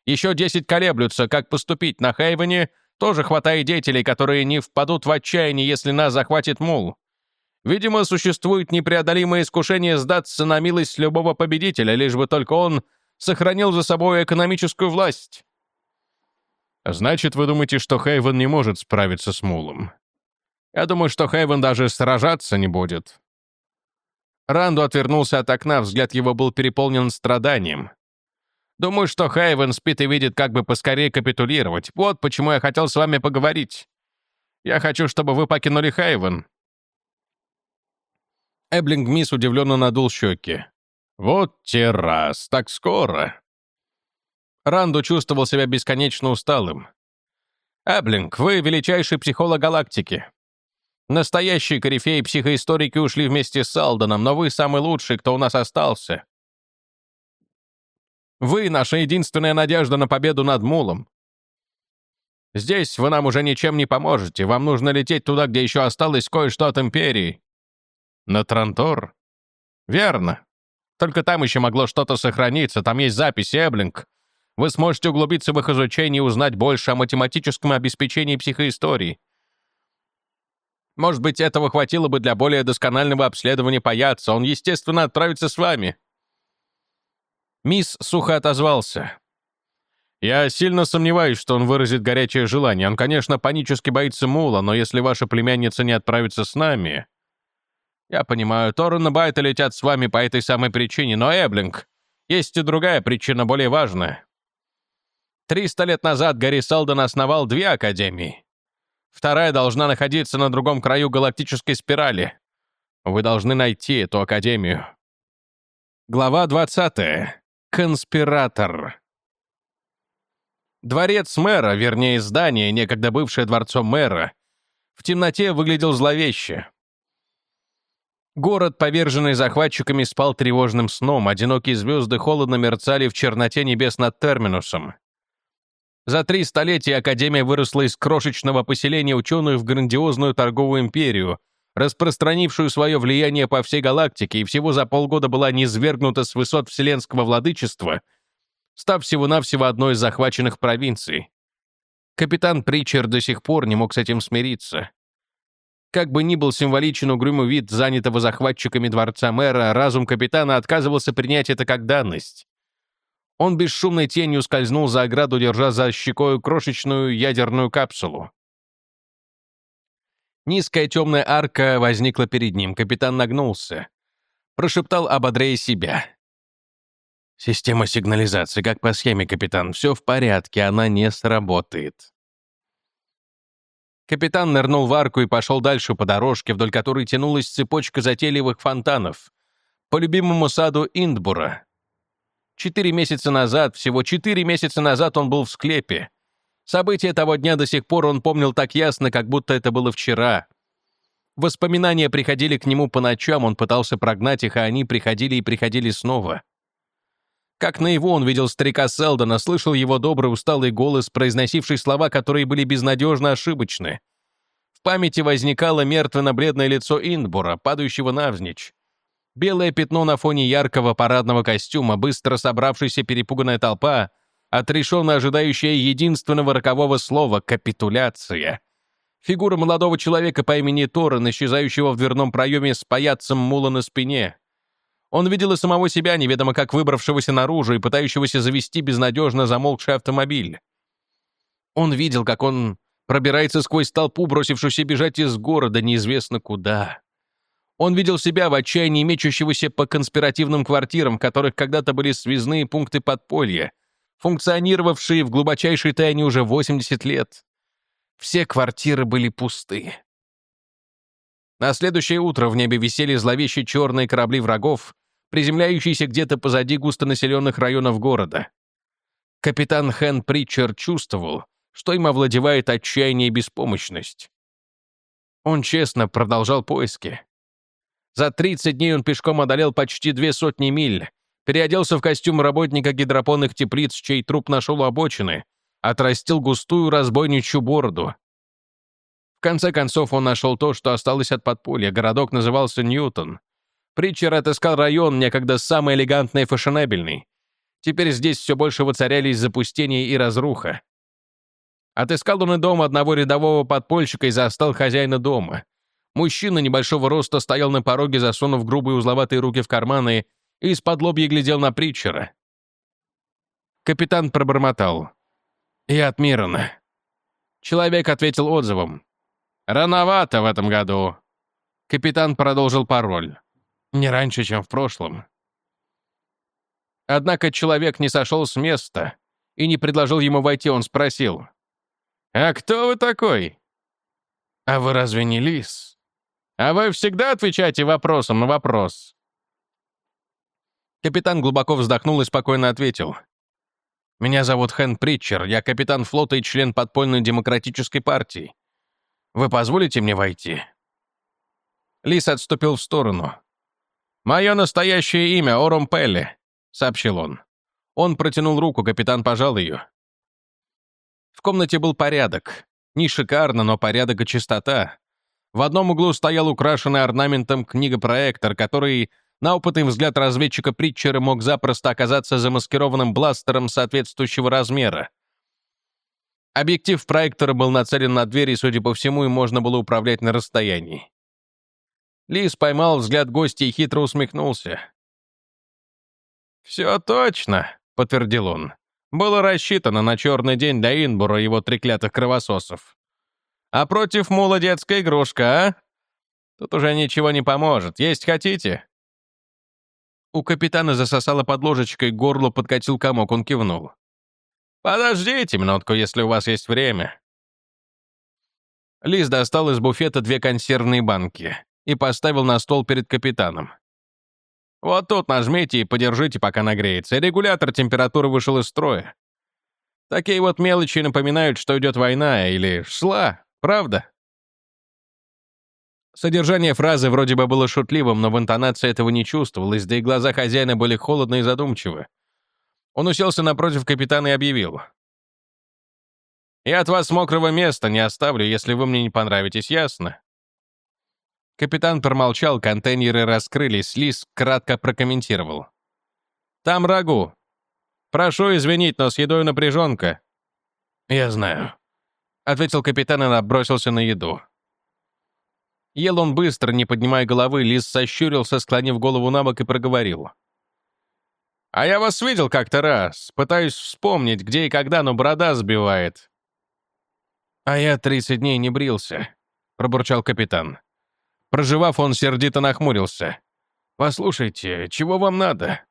Еще 10 колеблются, как поступить на Хейвене, тоже хватает деятелей, которые не впадут в отчаяние, если нас захватит Мул. Видимо, существует непреодолимое искушение сдаться на милость любого победителя, лишь бы только он сохранил за собой экономическую власть. Значит, вы думаете, что Хейвен не может справиться с Мулом? Я думаю, что Хейвен даже сражаться не будет. Ранду отвернулся от окна, взгляд его был переполнен страданием. Думаю, что Хейвен спит и видит, как бы поскорее капитулировать. Вот почему я хотел с вами поговорить. Я хочу, чтобы вы покинули Хейвен. Эблинг Мисс удивленно надул щеки. «Вот те раз, так скоро!» Ранду чувствовал себя бесконечно усталым. «Эблинг, вы величайший психолог галактики. Настоящие корифеи психоисторики ушли вместе с Салдоном, но вы самый лучший, кто у нас остался. Вы — наша единственная надежда на победу над Мулом. Здесь вы нам уже ничем не поможете, вам нужно лететь туда, где еще осталось кое-что от Империи. На Трантор? Верно. Только там еще могло что-то сохраниться, там есть записи, Эблинг. Вы сможете углубиться в их изучение и узнать больше о математическом обеспечении психоистории. Может быть, этого хватило бы для более досконального обследования паяца. Он, естественно, отправится с вами. Мисс сухо отозвался. «Я сильно сомневаюсь, что он выразит горячее желание. Он, конечно, панически боится Мула, но если ваша племянница не отправится с нами...» Я понимаю, Торрен и Байта летят с вами по этой самой причине, но, Эблинг, есть и другая причина, более важная. Триста лет назад Гарри Салден основал две академии. Вторая должна находиться на другом краю галактической спирали. Вы должны найти эту академию. Глава 20. Конспиратор. Дворец мэра, вернее, здание, некогда бывшее дворцом мэра, в темноте выглядел зловеще. Город, поверженный захватчиками, спал тревожным сном, одинокие звезды холодно мерцали в черноте небес над Терминусом. За три столетия Академия выросла из крошечного поселения ученых в грандиозную торговую империю, распространившую свое влияние по всей галактике, и всего за полгода была низвергнута с высот вселенского владычества, став всего-навсего одной из захваченных провинций. Капитан Притчер до сих пор не мог с этим смириться. Как бы ни был символичен угрюмый вид занятого захватчиками дворца мэра, разум капитана отказывался принять это как данность. Он бесшумной тенью скользнул за ограду, держа за щекою крошечную ядерную капсулу. Низкая темная арка возникла перед ним. Капитан нагнулся. Прошептал, ободряя себя. «Система сигнализации, как по схеме, капитан. Все в порядке, она не сработает». Капитан нырнул в арку и пошел дальше по дорожке, вдоль которой тянулась цепочка затейливых фонтанов, по любимому саду Индбура. Четыре месяца назад, всего четыре месяца назад он был в склепе. События того дня до сих пор он помнил так ясно, как будто это было вчера. Воспоминания приходили к нему по ночам, он пытался прогнать их, а они приходили и приходили снова. Как наяву он видел старика Селдона, слышал его добрый усталый голос, произносивший слова, которые были безнадежно ошибочны. В памяти возникало мертвенно-бледное лицо Индбура, падающего навзничь. Белое пятно на фоне яркого парадного костюма, быстро собравшаяся перепуганная толпа, отрешенно ожидающая единственного рокового слова — капитуляция. Фигура молодого человека по имени Торрен, исчезающего в дверном проеме с паяцем мула на спине. Он видел и самого себя, неведомо как выбравшегося наружу и пытающегося завести безнадежно замолкший автомобиль. Он видел, как он пробирается сквозь толпу, бросившуюся бежать из города неизвестно куда. Он видел себя в отчаянии мечущегося по конспиративным квартирам, в которых когда-то были связные пункты подполья, функционировавшие в глубочайшей тайне уже 80 лет. Все квартиры были пусты. На следующее утро в небе висели зловещие черные корабли врагов, приземляющиеся где-то позади густонаселенных районов города. Капитан Хэн Притчер чувствовал, что им овладевает отчаяние и беспомощность. Он честно продолжал поиски. За 30 дней он пешком одолел почти две сотни миль, переоделся в костюм работника гидропонных теплиц, чей труп нашел у обочины, отрастил густую разбойничью бороду. В конце концов он нашел то, что осталось от подполья. Городок назывался Ньютон. Притчер отыскал район, некогда самый элегантный и фashionабельный. Теперь здесь все больше воцарялись запустение и разруха. Отыскал он и дом одного рядового подпольщика и застал хозяина дома. Мужчина небольшого роста стоял на пороге, засунув грубые узловатые руки в карманы и из-под лобья глядел на Притчера. Капитан пробормотал. «Я от Мирона». Человек ответил отзывом. «Рановато в этом году». Капитан продолжил пароль. «Не раньше, чем в прошлом». Однако человек не сошел с места и не предложил ему войти, он спросил. «А кто вы такой?» «А вы разве не лис?» «А вы всегда отвечаете вопросом на вопрос?» Капитан глубоко вздохнул и спокойно ответил. «Меня зовут Хэн Притчер, я капитан флота и член подпольной демократической партии. Вы позволите мне войти?» Лис отступил в сторону. «Мое настоящее имя Ором Пелли», — сообщил он. Он протянул руку, капитан пожал ее. В комнате был порядок. Не шикарно, но порядок и чистота. В одном углу стоял украшенный орнаментом книгопроектор, который на опытный взгляд разведчика Притчера мог запросто оказаться замаскированным бластером соответствующего размера. Объектив проектора был нацелен на дверь, и, судя по всему, им можно было управлять на расстоянии. Лис поймал взгляд гостя и хитро усмехнулся. «Все точно», — подтвердил он. «Было рассчитано на черный день для Инбура и его треклятых кровососов. А против мула детская игрушка, а? Тут уже ничего не поможет. Есть хотите?» У капитана засосало под ложечкой, горло подкатил комок, он кивнул. «Подождите минутку, если у вас есть время». Лиз достал из буфета две консервные банки и поставил на стол перед капитаном. «Вот тут нажмите и подержите, пока нагреется. Регулятор температуры вышел из строя. Такие вот мелочи напоминают, что идет война или шла, правда?» Содержание фразы вроде бы было шутливым, но в интонации этого не чувствовалось, да и глаза хозяина были холодны и задумчивы. Он уселся напротив капитана и объявил. «Я от вас мокрого места не оставлю, если вы мне не понравитесь, ясно?» Капитан промолчал, контейнеры раскрылись, Лис кратко прокомментировал. «Там рагу. Прошу извинить, но с едой напряженка». «Я знаю», — ответил капитан и набросился на еду. Ел он быстро, не поднимая головы, Лис сощурился, склонив голову на бок и проговорил. «А я вас видел как-то раз. Пытаюсь вспомнить, где и когда, но борода сбивает». «А я тридцать дней не брился», — пробурчал капитан. Проживав, он сердито нахмурился. «Послушайте, чего вам надо?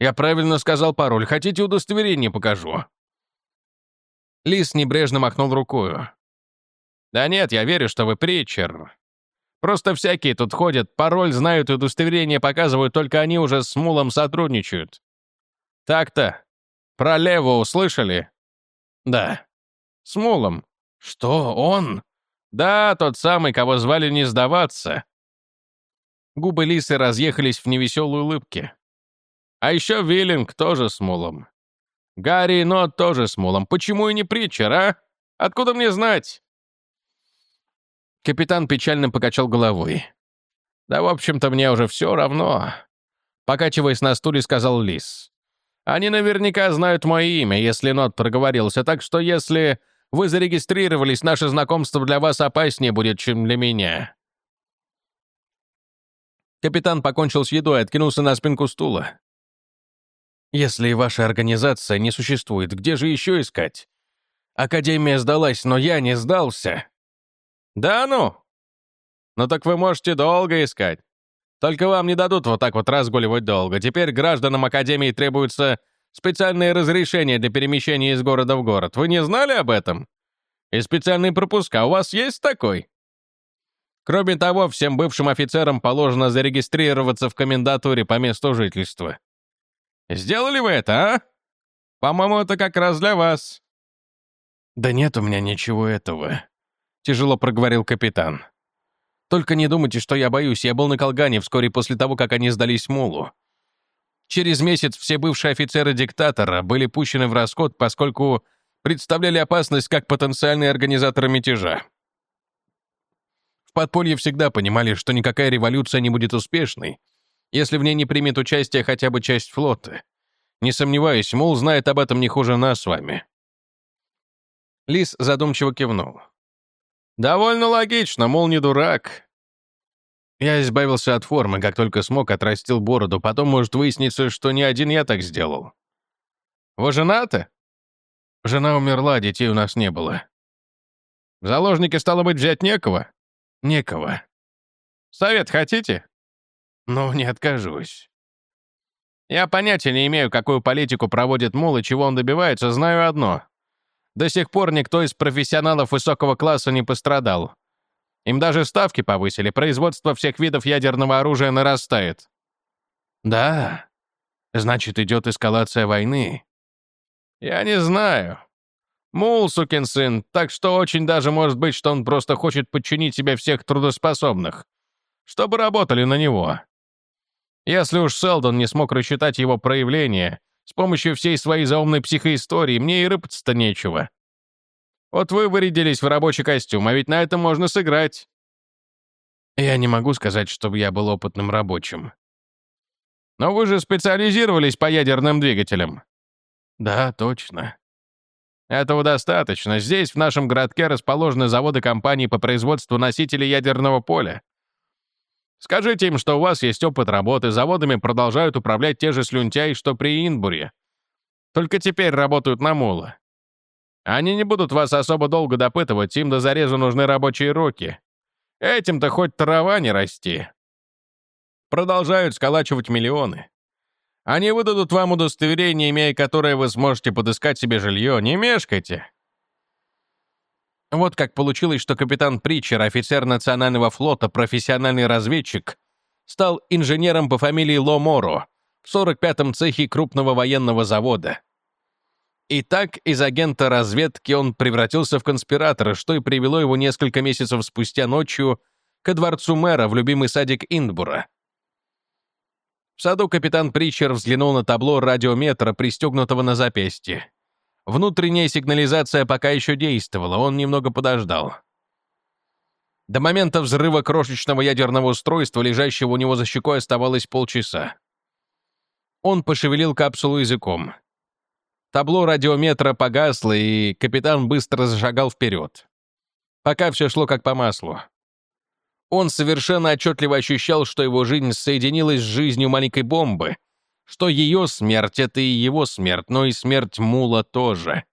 Я правильно сказал пароль. Хотите удостоверение покажу?» Лис небрежно махнул рукою. «Да нет, я верю, что вы притчер. Просто всякие тут ходят, пароль знают и удостоверение показывают, только они уже с Мулом сотрудничают. Так-то. Про Леву услышали? Да. С Мулом. Что, он? Да, тот самый, кого звали не сдаваться. Губы Лисы разъехались в невеселой улыбке. А еще Виллинг тоже с Мулом. Гарри и Нот тоже с Мулом. Почему и не Притчер, а? Откуда мне знать? Капитан печально покачал головой. «Да, в общем-то, мне уже все равно», — покачиваясь на стуле, сказал Лис. «Они наверняка знают мое имя, если Нот проговорился, так что если вы зарегистрировались, наше знакомство для вас опаснее будет, чем для меня». Капитан покончил с едой и откинулся на спинку стула. «Если ваша организация не существует, где же еще искать? Академия сдалась, но я не сдался». «Да ну? Ну так вы можете долго искать. Только вам не дадут вот так вот разгуливать долго. Теперь гражданам Академии требуются специальные разрешения для перемещения из города в город. Вы не знали об этом? И специальные пропуска у вас есть такой? Кроме того, всем бывшим офицерам положено зарегистрироваться в комендатуре по месту жительства. Сделали вы это, а? По-моему, это как раз для вас. Да нет у меня ничего этого. — тяжело проговорил капитан. «Только не думайте, что я боюсь. Я был на Колгане вскоре после того, как они сдались Мулу. Через месяц все бывшие офицеры диктатора были пущены в расход, поскольку представляли опасность как потенциальные организаторы мятежа. В подполье всегда понимали, что никакая революция не будет успешной, если в ней не примет участие хотя бы часть флота. Не сомневаюсь, Мул знает об этом не хуже нас с вами». Лис задумчиво кивнул. Довольно логично, мол, не дурак. Я избавился от формы, как только смог, отрастил бороду. Потом может выясниться, что не один я так сделал. Вы женаты? Жена умерла, детей у нас не было. В заложники, стало быть, взять некого? Некого. Совет хотите? Ну, не откажусь. Я понятия не имею, какую политику проводит Мул и чего он добивается, знаю одно. До сих пор никто из профессионалов высокого класса не пострадал. Им даже ставки повысили, производство всех видов ядерного оружия нарастает. Да, значит, идет эскалация войны. Я не знаю. Мул, сукин сын, так что очень даже может быть, что он просто хочет подчинить себе всех трудоспособных, чтобы работали на него. Если уж Селдон не смог рассчитать его проявление, с помощью всей своей заумной психоистории мне и рыпаться-то нечего. Вот вы вырядились в рабочий костюм, а ведь на этом можно сыграть. Я не могу сказать, чтобы я был опытным рабочим. Но вы же специализировались по ядерным двигателям. Да, точно. Этого достаточно. Здесь, в нашем городке, расположены заводы компаний по производству носителей ядерного поля. Скажите им, что у вас есть опыт работы, заводами продолжают управлять те же слюнтяи, что при Инбуре. Только теперь работают на мула. Они не будут вас особо долго допытывать, им до зарезу нужны рабочие руки. Этим-то хоть трава не расти. Продолжают сколачивать миллионы. Они выдадут вам удостоверение, имея которое вы сможете подыскать себе жилье. Не мешкайте. Вот как получилось, что капитан Притчер, офицер национального флота, профессиональный разведчик, стал инженером по фамилии Ломоро в 45-м цехе крупного военного завода. И так из агента разведки он превратился в конспиратора, что и привело его несколько месяцев спустя ночью ко дворцу мэра в любимый садик Индбура. В саду капитан Притчер взглянул на табло радиометра, пристегнутого на запястье. Внутренняя сигнализация пока еще действовала, он немного подождал. До момента взрыва крошечного ядерного устройства, лежащего у него за щекой, оставалось полчаса. Он пошевелил капсулу языком. Табло радиометра погасло, и капитан быстро зашагал вперед. Пока все шло как по маслу. Он совершенно отчетливо ощущал, что его жизнь соединилась с жизнью маленькой бомбы — что ее смерть — это и его смерть, но и смерть Мула тоже.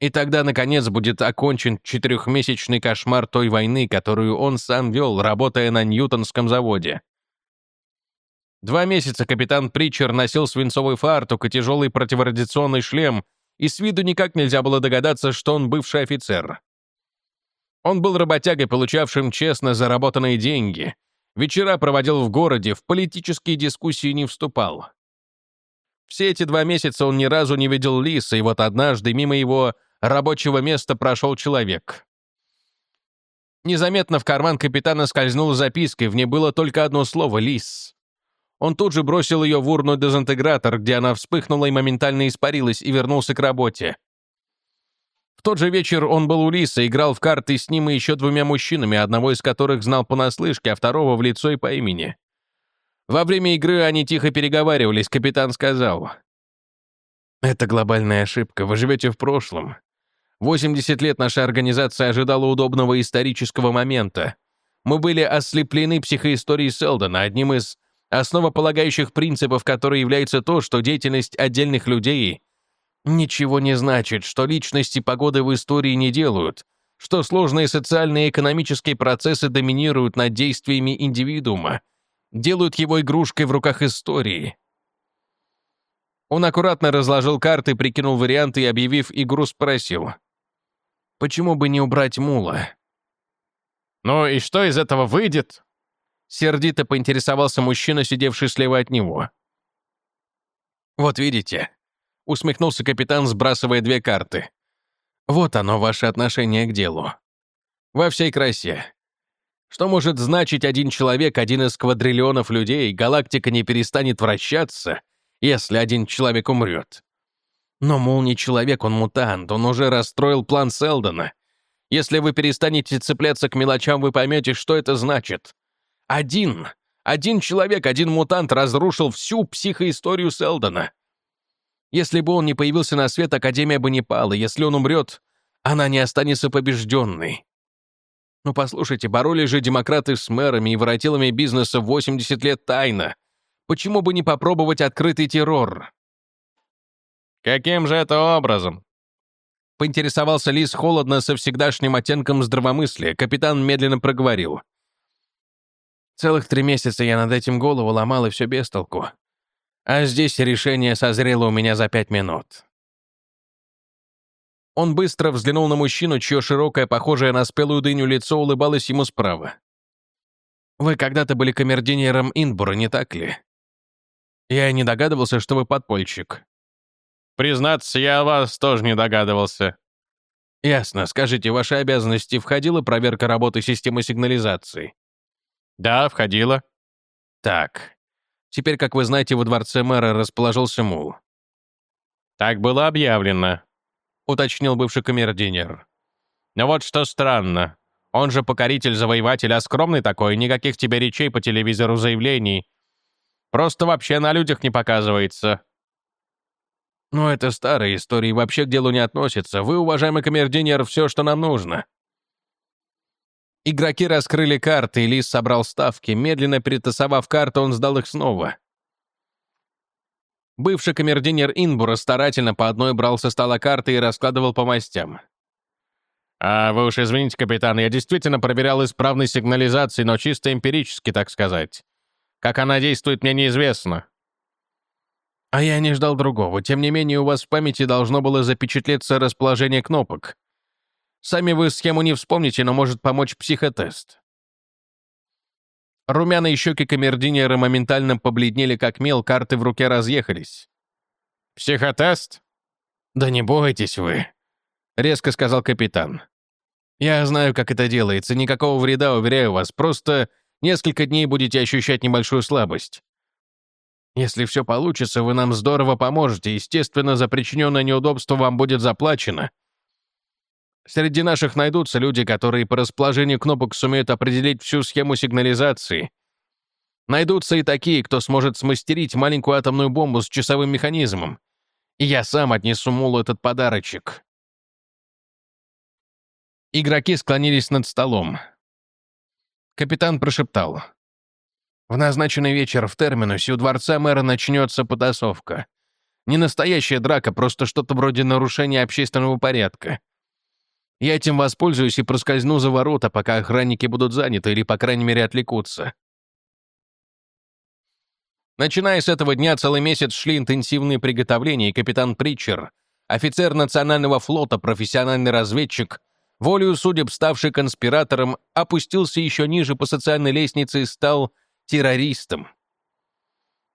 И тогда, наконец, будет окончен четырехмесячный кошмар той войны, которую он сам вел, работая на Ньютонском заводе. Два месяца капитан Притчер носил свинцовый фартук и тяжелый противорадиационный шлем, и с виду никак нельзя было догадаться, что он бывший офицер. Он был работягой, получавшим честно заработанные деньги, Вечера проводил в городе, в политические дискуссии не вступал. Все эти два месяца он ни разу не видел Лиса, и вот однажды мимо его рабочего места прошел человек. Незаметно в карман капитана скользнула записка, и в ней было только одно слово «Лис». Он тут же бросил ее в урну дезинтегратор, где она вспыхнула и моментально испарилась, и вернулся к работе. В тот же вечер он был у Лиса, играл в карты с ним и еще двумя мужчинами, одного из которых знал понаслышке, а второго в лицо и по имени. Во время игры они тихо переговаривались, капитан сказал. «Это глобальная ошибка, вы живете в прошлом. 80 лет наша организация ожидала удобного исторического момента. Мы были ослеплены психоисторией Селдона, одним из основополагающих принципов которой является то, что деятельность отдельных людей ничего не значит, что личности погоды в истории не делают, что сложные социальные и экономические процессы доминируют над действиями индивидуума, делают его игрушкой в руках истории. Он аккуратно разложил карты, прикинул варианты и, объявив игру, спросил. «Почему бы не убрать мула?» «Ну и что из этого выйдет?» Сердито поинтересовался мужчина, сидевший слева от него. «Вот видите», — усмехнулся капитан, сбрасывая две карты. «Вот оно, ваше отношение к делу. Во всей красе. Что может значить один человек, один из квадриллионов людей, галактика не перестанет вращаться, если один человек умрет? Но, мол, не человек, он мутант, он уже расстроил план Селдона. Если вы перестанете цепляться к мелочам, вы поймете, что это значит. Один, один человек, один мутант разрушил всю психоисторию Селдона. Если бы он не появился на свет, Академия бы не пала. Если он умрет, она не останется побежденной. Ну, послушайте, боролись же демократы с мэрами и воротилами бизнеса 80 лет тайно. Почему бы не попробовать открытый террор? Каким же это образом? Поинтересовался Лис холодно со всегдашним оттенком здравомыслия. Капитан медленно проговорил. Целых три месяца я над этим голову ломал, и все без толку. А здесь решение созрело у меня за пять минут. Он быстро взглянул на мужчину, чье широкое, похожее на спелую дыню лицо улыбалось ему справа. «Вы когда-то были камердинером Инбура, не так ли? Я не догадывался, что вы подпольщик». «Признаться, я о вас тоже не догадывался». «Ясно. Скажите, в ваши обязанности входила проверка работы системы сигнализации?» «Да, входила». «Так. Теперь, как вы знаете, во дворце мэра расположился мул». «Так было объявлено», — уточнил бывший камердинер. «Но вот что странно. Он же покоритель-завоеватель, а скромный такой, никаких тебе речей по телевизору заявлений. Просто вообще на людях не показывается». «Ну, это старые истории, вообще к делу не относятся. Вы, уважаемый камердинер, все, что нам нужно». Игроки раскрыли карты, и Лис собрал ставки. Медленно перетасовав карты, он сдал их снова. Бывший камердинер Инбура старательно по одной брал со стола карты и раскладывал по мастям. «А вы уж извините, капитан, я действительно проверял исправность сигнализации, но чисто эмпирически, так сказать. Как она действует, мне неизвестно». «А я не ждал другого. Тем не менее, у вас в памяти должно было запечатлеться расположение кнопок. Сами вы схему не вспомните, но может помочь психотест». Румяные щеки камердинера моментально побледнели, как мел, карты в руке разъехались. «Психотест?» «Да не бойтесь вы», — резко сказал капитан. «Я знаю, как это делается. Никакого вреда, уверяю вас. Просто несколько дней будете ощущать небольшую слабость. Если все получится, вы нам здорово поможете. Естественно, за причиненное неудобство вам будет заплачено. Среди наших найдутся люди, которые по расположению кнопок сумеют определить всю схему сигнализации. Найдутся и такие, кто сможет смастерить маленькую атомную бомбу с часовым механизмом. И я сам отнесу Мулу этот подарочек. Игроки склонились над столом. Капитан прошептал. «В назначенный вечер в терминусе у дворца мэра начнется потасовка. Не настоящая драка, просто что-то вроде нарушения общественного порядка. Я этим воспользуюсь и проскользну за ворота, пока охранники будут заняты или, по крайней мере, отвлекутся. Начиная с этого дня целый месяц шли интенсивные приготовления, и капитан Притчер, офицер национального флота, профессиональный разведчик, волею судеб ставший конспиратором, опустился еще ниже по социальной лестнице и стал террористом.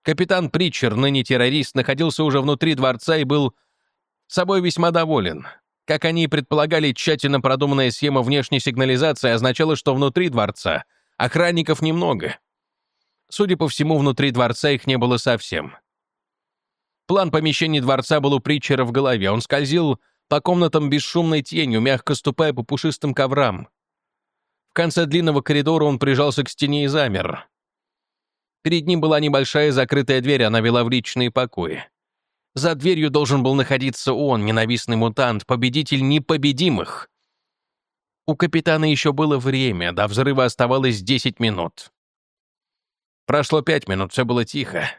Капитан Притчер, ныне террорист, находился уже внутри дворца и был собой весьма доволен. Как они и предполагали, тщательно продуманная схема внешней сигнализации означала, что внутри дворца охранников немного. Судя по всему, внутри дворца их не было совсем. План помещений дворца был у Притчера в голове. Он скользил по комнатам бесшумной тенью, мягко ступая по пушистым коврам. В конце длинного коридора он прижался к стене и замер. Перед ним была небольшая закрытая дверь, она вела в личные покои. За дверью должен был находиться он, ненавистный мутант, победитель непобедимых. У капитана еще было время, до взрыва оставалось 10 минут. Прошло 5 минут, все было тихо.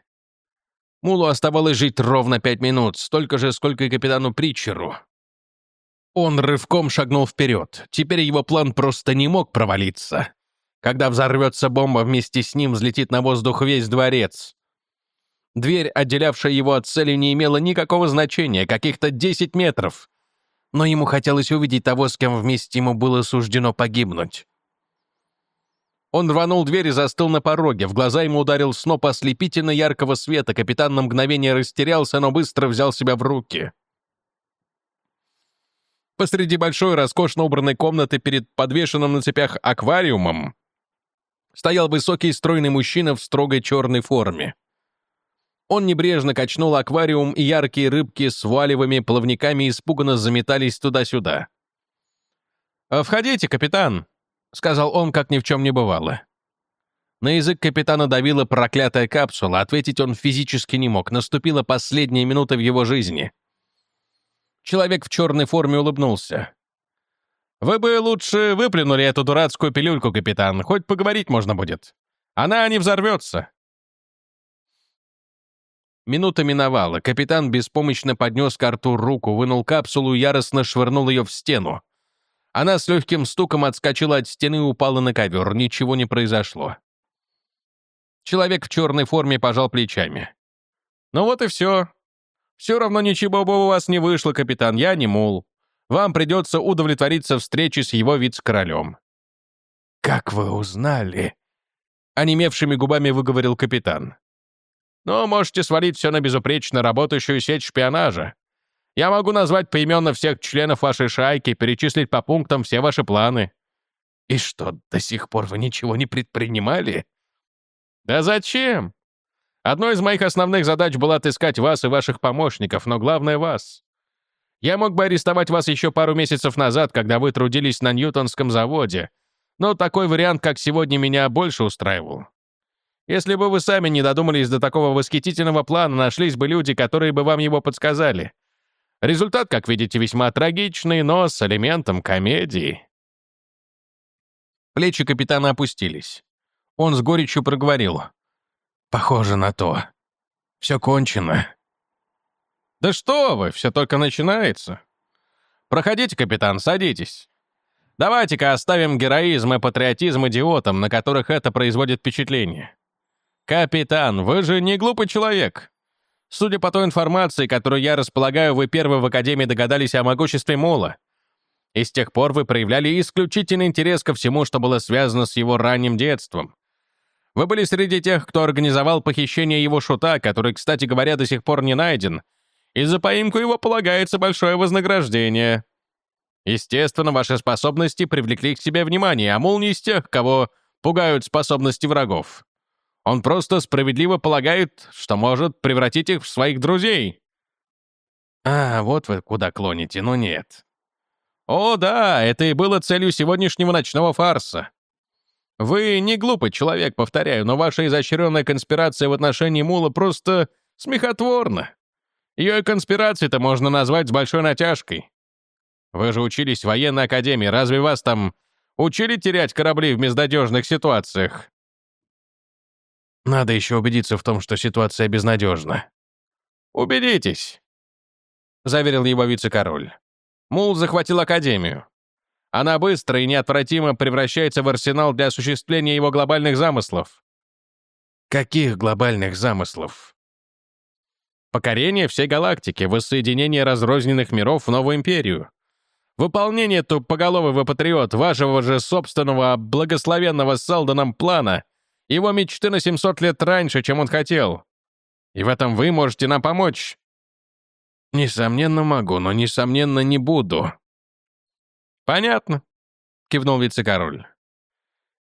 Мулу оставалось жить ровно 5 минут, столько же, сколько и капитану Притчеру. Он рывком шагнул вперед. Теперь его план просто не мог провалиться. Когда взорвется бомба, вместе с ним взлетит на воздух весь дворец. Дверь, отделявшая его от цели, не имела никакого значения, каких-то 10 метров. Но ему хотелось увидеть того, с кем вместе ему было суждено погибнуть. Он рванул дверь и застыл на пороге. В глаза ему ударил сноп ослепительно яркого света. Капитан на мгновение растерялся, но быстро взял себя в руки. Посреди большой, роскошно убранной комнаты перед подвешенным на цепях аквариумом стоял высокий стройный мужчина в строгой черной форме. Он небрежно качнул аквариум, и яркие рыбки с вуалевыми плавниками испуганно заметались туда-сюда. «Э, «Входите, капитан», — сказал он, как ни в чем не бывало. На язык капитана давила проклятая капсула, ответить он физически не мог, наступила последняя минута в его жизни. Человек в черной форме улыбнулся. «Вы бы лучше выплюнули эту дурацкую пилюльку, капитан, хоть поговорить можно будет. Она не взорвется. Минута миновала. Капитан беспомощно поднес к рту руку, вынул капсулу и яростно швырнул ее в стену. Она с легким стуком отскочила от стены и упала на ковер. Ничего не произошло. Человек в черной форме пожал плечами. «Ну вот и все. Все равно ничего бы у вас не вышло, капитан, я не мул. Вам придется удовлетвориться встречей с его вице-королем». «Как вы узнали?» — онемевшими губами выговорил капитан. Но можете свалить все на безупречно работающую сеть шпионажа. Я могу назвать поименно всех членов вашей шайки, перечислить по пунктам все ваши планы». «И что, до сих пор вы ничего не предпринимали?» «Да зачем? Одной из моих основных задач было отыскать вас и ваших помощников, но главное — вас. Я мог бы арестовать вас еще пару месяцев назад, когда вы трудились на Ньютонском заводе, но такой вариант, как сегодня, меня больше устраивал. Если бы вы сами не додумались до такого восхитительного плана, нашлись бы люди, которые бы вам его подсказали. Результат, как видите, весьма трагичный, но с элементом комедии». Плечи капитана опустились. Он с горечью проговорил. «Похоже на то. Все кончено». «Да что вы, все только начинается. Проходите, капитан, садитесь. Давайте-ка оставим героизм и патриотизм идиотам, на которых это производит впечатление. «Капитан, вы же не глупый человек. Судя по той информации, которую я располагаю, вы первые в Академии догадались о могуществе Мола. И с тех пор вы проявляли исключительный интерес ко всему, что было связано с его ранним детством. Вы были среди тех, кто организовал похищение его шута, который, кстати говоря, до сих пор не найден, и за поимку его полагается большое вознаграждение. Естественно, ваши способности привлекли к себе внимание, а Мул не из тех, кого пугают способности врагов. Он просто справедливо полагает, что может превратить их в своих друзей». «А, вот вы куда клоните, но нет». «О, да, это и было целью сегодняшнего ночного фарса. Вы не глупый человек, повторяю, но ваша изощренная конспирация в отношении Мула просто смехотворна. Ее конспирацией-то можно назвать с большой натяжкой. Вы же учились в военной академии, разве вас там учили терять корабли в безнадежных ситуациях?» Надо еще убедиться в том, что ситуация безнадежна. «Убедитесь», — заверил его вице-король. Мул захватил Академию. Она быстро и неотвратимо превращается в арсенал для осуществления его глобальных замыслов. Каких глобальных замыслов? Покорение всей галактики, воссоединение разрозненных миров в новую империю. Выполнение тупоголового патриот вашего же собственного благословенного Салданом плана его мечты на 700 лет раньше, чем он хотел. И в этом вы можете нам помочь. Несомненно, могу, но, несомненно, не буду. Понятно, кивнул вице-король.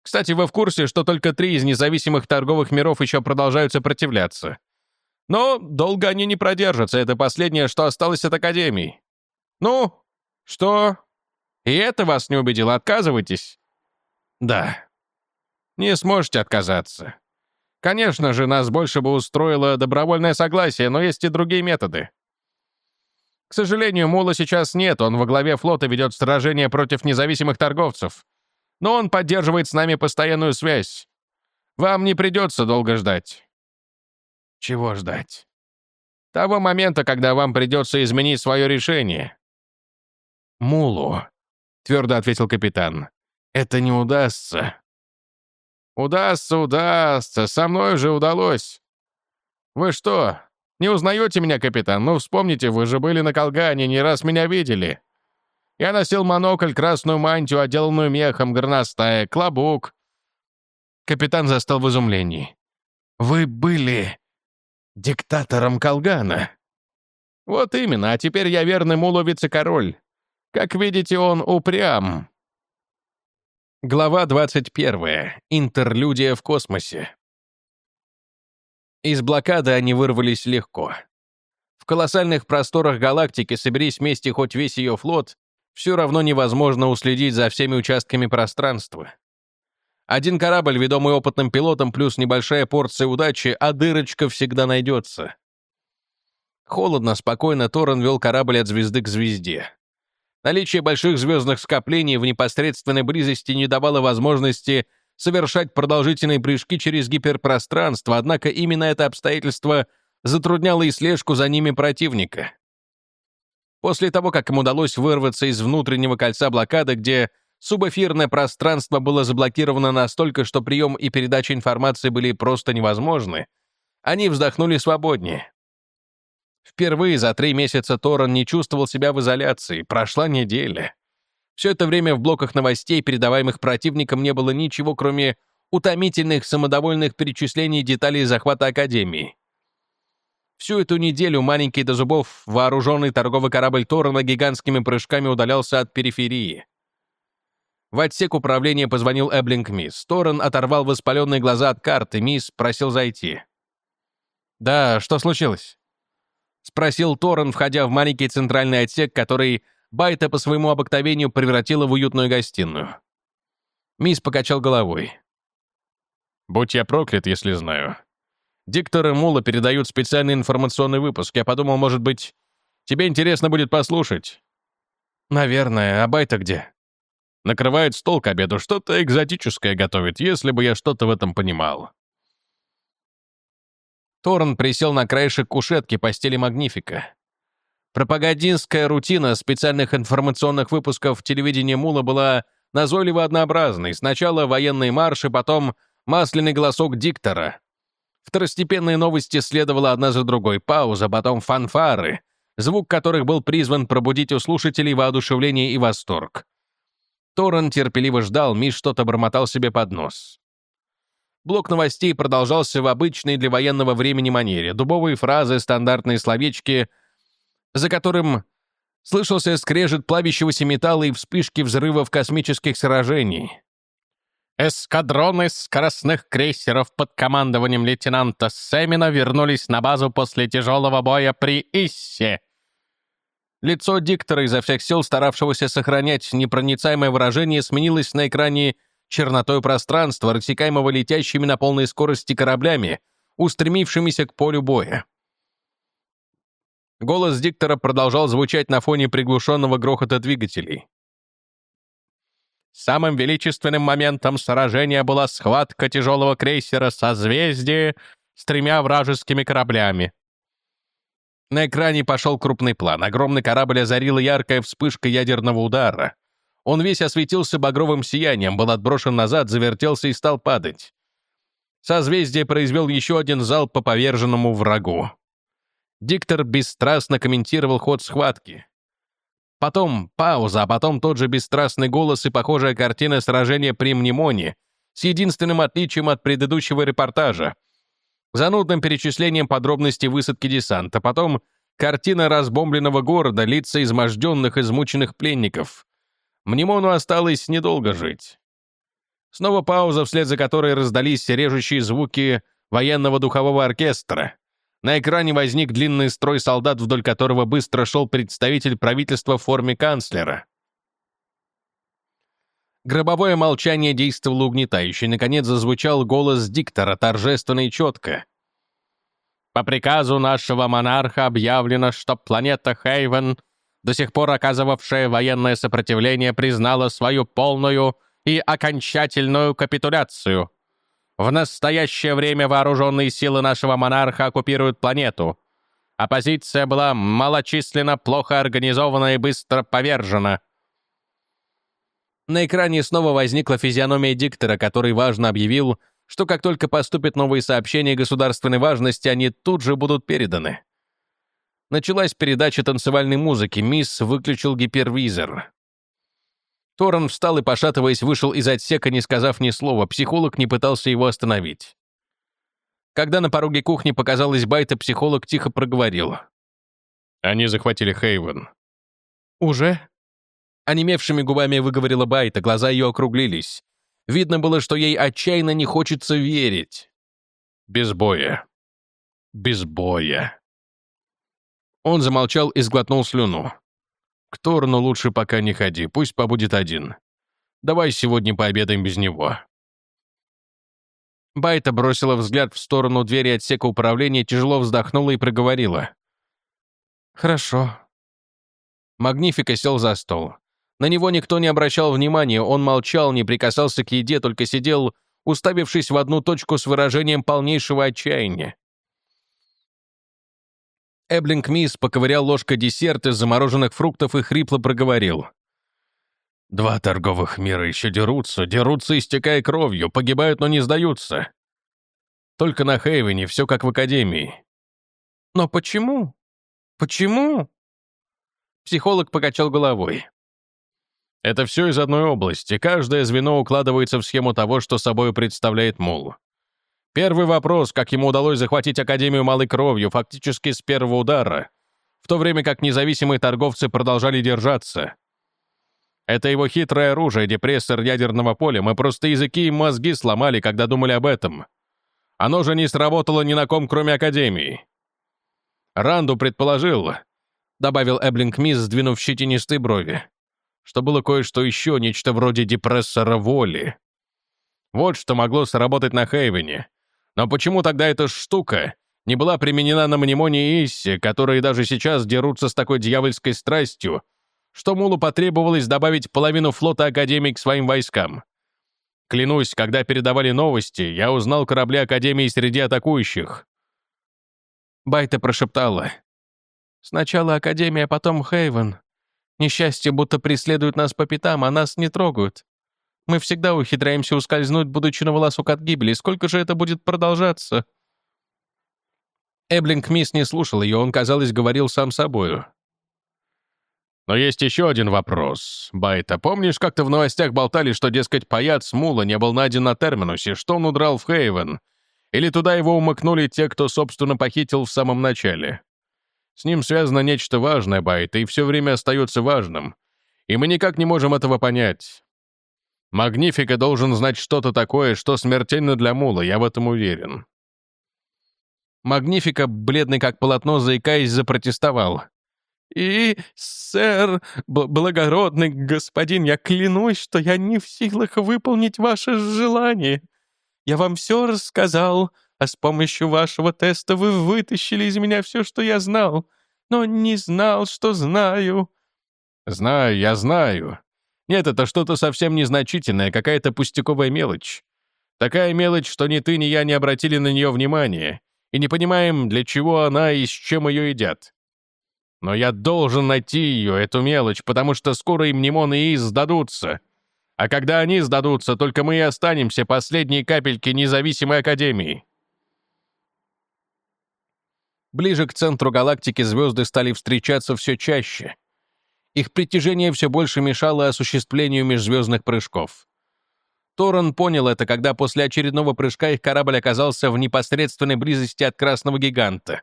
Кстати, вы в курсе, что только три из независимых торговых миров еще продолжают сопротивляться. Но долго они не продержатся, это последнее, что осталось от Академии. Ну, что? И это вас не убедило, отказывайтесь? Да. Не сможете отказаться. Конечно же, нас больше бы устроило добровольное согласие, но есть и другие методы. К сожалению, Мула сейчас нет, он во главе флота ведет сражение против независимых торговцев. Но он поддерживает с нами постоянную связь. Вам не придется долго ждать. Чего ждать? Того момента, когда вам придется изменить свое решение. Мулу, твердо ответил капитан. Это не удастся. Удастся, удастся. Со мной уже удалось. Вы что, не узнаете меня, капитан? Ну, вспомните, вы же были на Колгане, не раз меня видели. Я носил монокль, красную мантию, отделанную мехом, горностая, клобук. Капитан застал в изумлении. «Вы были диктатором Колгана?» «Вот именно, а теперь я верный мулу вице-король. Как видите, он упрям». Глава 21. Интерлюдия в космосе. Из блокады они вырвались легко. В колоссальных просторах галактики соберись вместе хоть весь ее флот, все равно невозможно уследить за всеми участками пространства. Один корабль, ведомый опытным пилотом, плюс небольшая порция удачи, а дырочка всегда найдется. Холодно, спокойно Торрен вел корабль от звезды к звезде. Наличие больших звездных скоплений в непосредственной близости не давало возможности совершать продолжительные прыжки через гиперпространство, однако именно это обстоятельство затрудняло и слежку за ними противника. После того, как им удалось вырваться из внутреннего кольца блокады, где субэфирное пространство было заблокировано настолько, что прием и передача информации были просто невозможны, они вздохнули свободнее. Впервые за три месяца Торан не чувствовал себя в изоляции, прошла неделя. Все это время в блоках новостей, передаваемых противником, не было ничего, кроме утомительных самодовольных перечислений деталей захвата Академии. Всю эту неделю маленький до зубов вооруженный торговый корабль Торрена гигантскими прыжками удалялся от периферии. В отсек управления позвонил Эблинг Мисс. Торрен оторвал воспаленные глаза от карты. Мисс просил зайти. «Да, что случилось?» Спросил Торрен, входя в маленький центральный отсек, который Байта по своему обыкновению превратила в уютную гостиную. Мисс покачал головой. «Будь я проклят, если знаю. Диктор и Мула передают специальный информационный выпуск. Я подумал, может быть, тебе интересно будет послушать. Наверное. А Байта где? Накрывает стол к обеду. Что-то экзотическое готовит, если бы я что-то в этом понимал. Торн присел на краешек кушетки постели Магнифика. Пропагандинская рутина специальных информационных выпусков телевидения Мула была назойливо однообразной. Сначала военные марши, потом масляный голосок диктора. Второстепенные новости следовала одна за другой, пауза, потом фанфары, звук которых был призван пробудить у слушателей воодушевление и восторг. Торрен терпеливо ждал, Миш что-то бормотал себе под нос. Блок новостей продолжался в обычной для военного времени манере. Дубовые фразы, стандартные словечки, за которым слышался скрежет плавящегося металла и вспышки взрывов космических сражений. Эскадроны скоростных крейсеров под командованием лейтенанта Сэмина вернулись на базу после тяжелого боя при Иссе. Лицо диктора, изо всех сил старавшегося сохранять непроницаемое выражение, сменилось на экране чернотой пространства, рассекаемого летящими на полной скорости кораблями, устремившимися к полю боя. Голос диктора продолжал звучать на фоне приглушенного грохота двигателей. Самым величественным моментом сражения была схватка тяжелого крейсера «Созвездие» с тремя вражескими кораблями. На экране пошел крупный план. Огромный корабль озарила яркая вспышка ядерного удара. Он весь осветился багровым сиянием, был отброшен назад, завертелся и стал падать. Созвездие произвел еще один залп по поверженному врагу. Диктор бесстрастно комментировал ход схватки. Потом пауза, а потом тот же бесстрастный голос и похожая картина сражения при Мнемоне с единственным отличием от предыдущего репортажа. занудным перечислением подробностей высадки десанта, потом картина разбомбленного города, лица изможденных, измученных пленников. Мнемону осталось недолго жить. Снова пауза, вслед за которой раздались режущие звуки военного духового оркестра. На экране возник длинный строй солдат, вдоль которого быстро шел представитель правительства в форме канцлера. Гробовое молчание действовало угнетающе. Наконец зазвучал голос диктора, торжественно и четко. «По приказу нашего монарха объявлено, что планета Хейвен, до сих пор оказывавшая военное сопротивление, признала свою полную и окончательную капитуляцию. В настоящее время вооруженные силы нашего монарха оккупируют планету. Оппозиция была малочисленно, плохо организована и быстро повержена. На экране снова возникла физиономия диктора, который важно объявил, что как только поступят новые сообщения государственной важности, они тут же будут переданы. Началась передача танцевальной музыки, мисс выключил гипервизор. Торрен встал и, пошатываясь, вышел из отсека, не сказав ни слова, психолог не пытался его остановить. Когда на пороге кухни показалась Байта, психолог тихо проговорил. «Они захватили Хейвен». «Уже?» Онемевшими губами выговорила Байта, глаза ее округлились. Видно было, что ей отчаянно не хочется верить. Без боя. Без боя. Он замолчал и сглотнул слюну. К Торну лучше пока не ходи, пусть побудет один. Давай сегодня пообедаем без него. Байта бросила взгляд в сторону двери отсека управления, тяжело вздохнула и проговорила. «Хорошо». Магнифика сел за стол. На него никто не обращал внимания, он молчал, не прикасался к еде, только сидел, уставившись в одну точку с выражением полнейшего отчаяния. Эблинг Мисс поковырял ложкой десерт из замороженных фруктов и хрипло проговорил. «Два торговых мира еще дерутся, дерутся, истекая кровью, погибают, но не сдаются. Только на Хейвене все как в Академии». «Но почему? Почему?» Психолог покачал головой. Это все из одной области. Каждое звено укладывается в схему того, что собой представляет Мул. Первый вопрос, как ему удалось захватить Академию малой кровью, фактически с первого удара, в то время как независимые торговцы продолжали держаться. Это его хитрое оружие, депрессор ядерного поля. Мы просто языки и мозги сломали, когда думали об этом. Оно же не сработало ни на ком, кроме Академии. Ранду предположил, добавил Эблинг Мисс, сдвинув щетинистые брови что было кое-что еще, нечто вроде депрессора воли. Вот что могло сработать на Хейвене. Но почему тогда эта штука не была применена на Мнемоне и Иссе, которые даже сейчас дерутся с такой дьявольской страстью, что Мулу потребовалось добавить половину флота Академии к своим войскам? Клянусь, когда передавали новости, я узнал корабли Академии среди атакующих. Байта прошептала. «Сначала Академия, потом Хейвен. Несчастье будто преследует нас по пятам, а нас не трогают. Мы всегда ухитряемся ускользнуть, будучи на волосок от гибели. Сколько же это будет продолжаться?» Эблинг Мисс не слушал ее, он, казалось, говорил сам собою. «Но есть еще один вопрос, Байта. Помнишь, как-то в новостях болтали, что, дескать, паяц Мула не был найден на терминусе, что он удрал в Хейвен? Или туда его умыкнули те, кто, собственно, похитил в самом начале?» С ним связано нечто важное, Байт, и все время остается важным. И мы никак не можем этого понять. Магнифика должен знать что-то такое, что смертельно для Мула, я в этом уверен. Магнифика, бледный как полотно, заикаясь, запротестовал. «И, сэр, благородный господин, я клянусь, что я не в силах выполнить ваше желание. Я вам все рассказал, а с помощью вашего теста вы вытащили из меня все, что я знал, но не знал, что знаю». «Знаю, я знаю. Нет, это что-то совсем незначительное, какая-то пустяковая мелочь. Такая мелочь, что ни ты, ни я не обратили на нее внимания и не понимаем, для чего она и с чем ее едят. Но я должен найти ее, эту мелочь, потому что скоро им Немон и сдадутся. А когда они сдадутся, только мы и останемся последней капельки независимой Академии. Ближе к центру галактики звезды стали встречаться все чаще. Их притяжение все больше мешало осуществлению межзвездных прыжков. Торрен понял это, когда после очередного прыжка их корабль оказался в непосредственной близости от красного гиганта.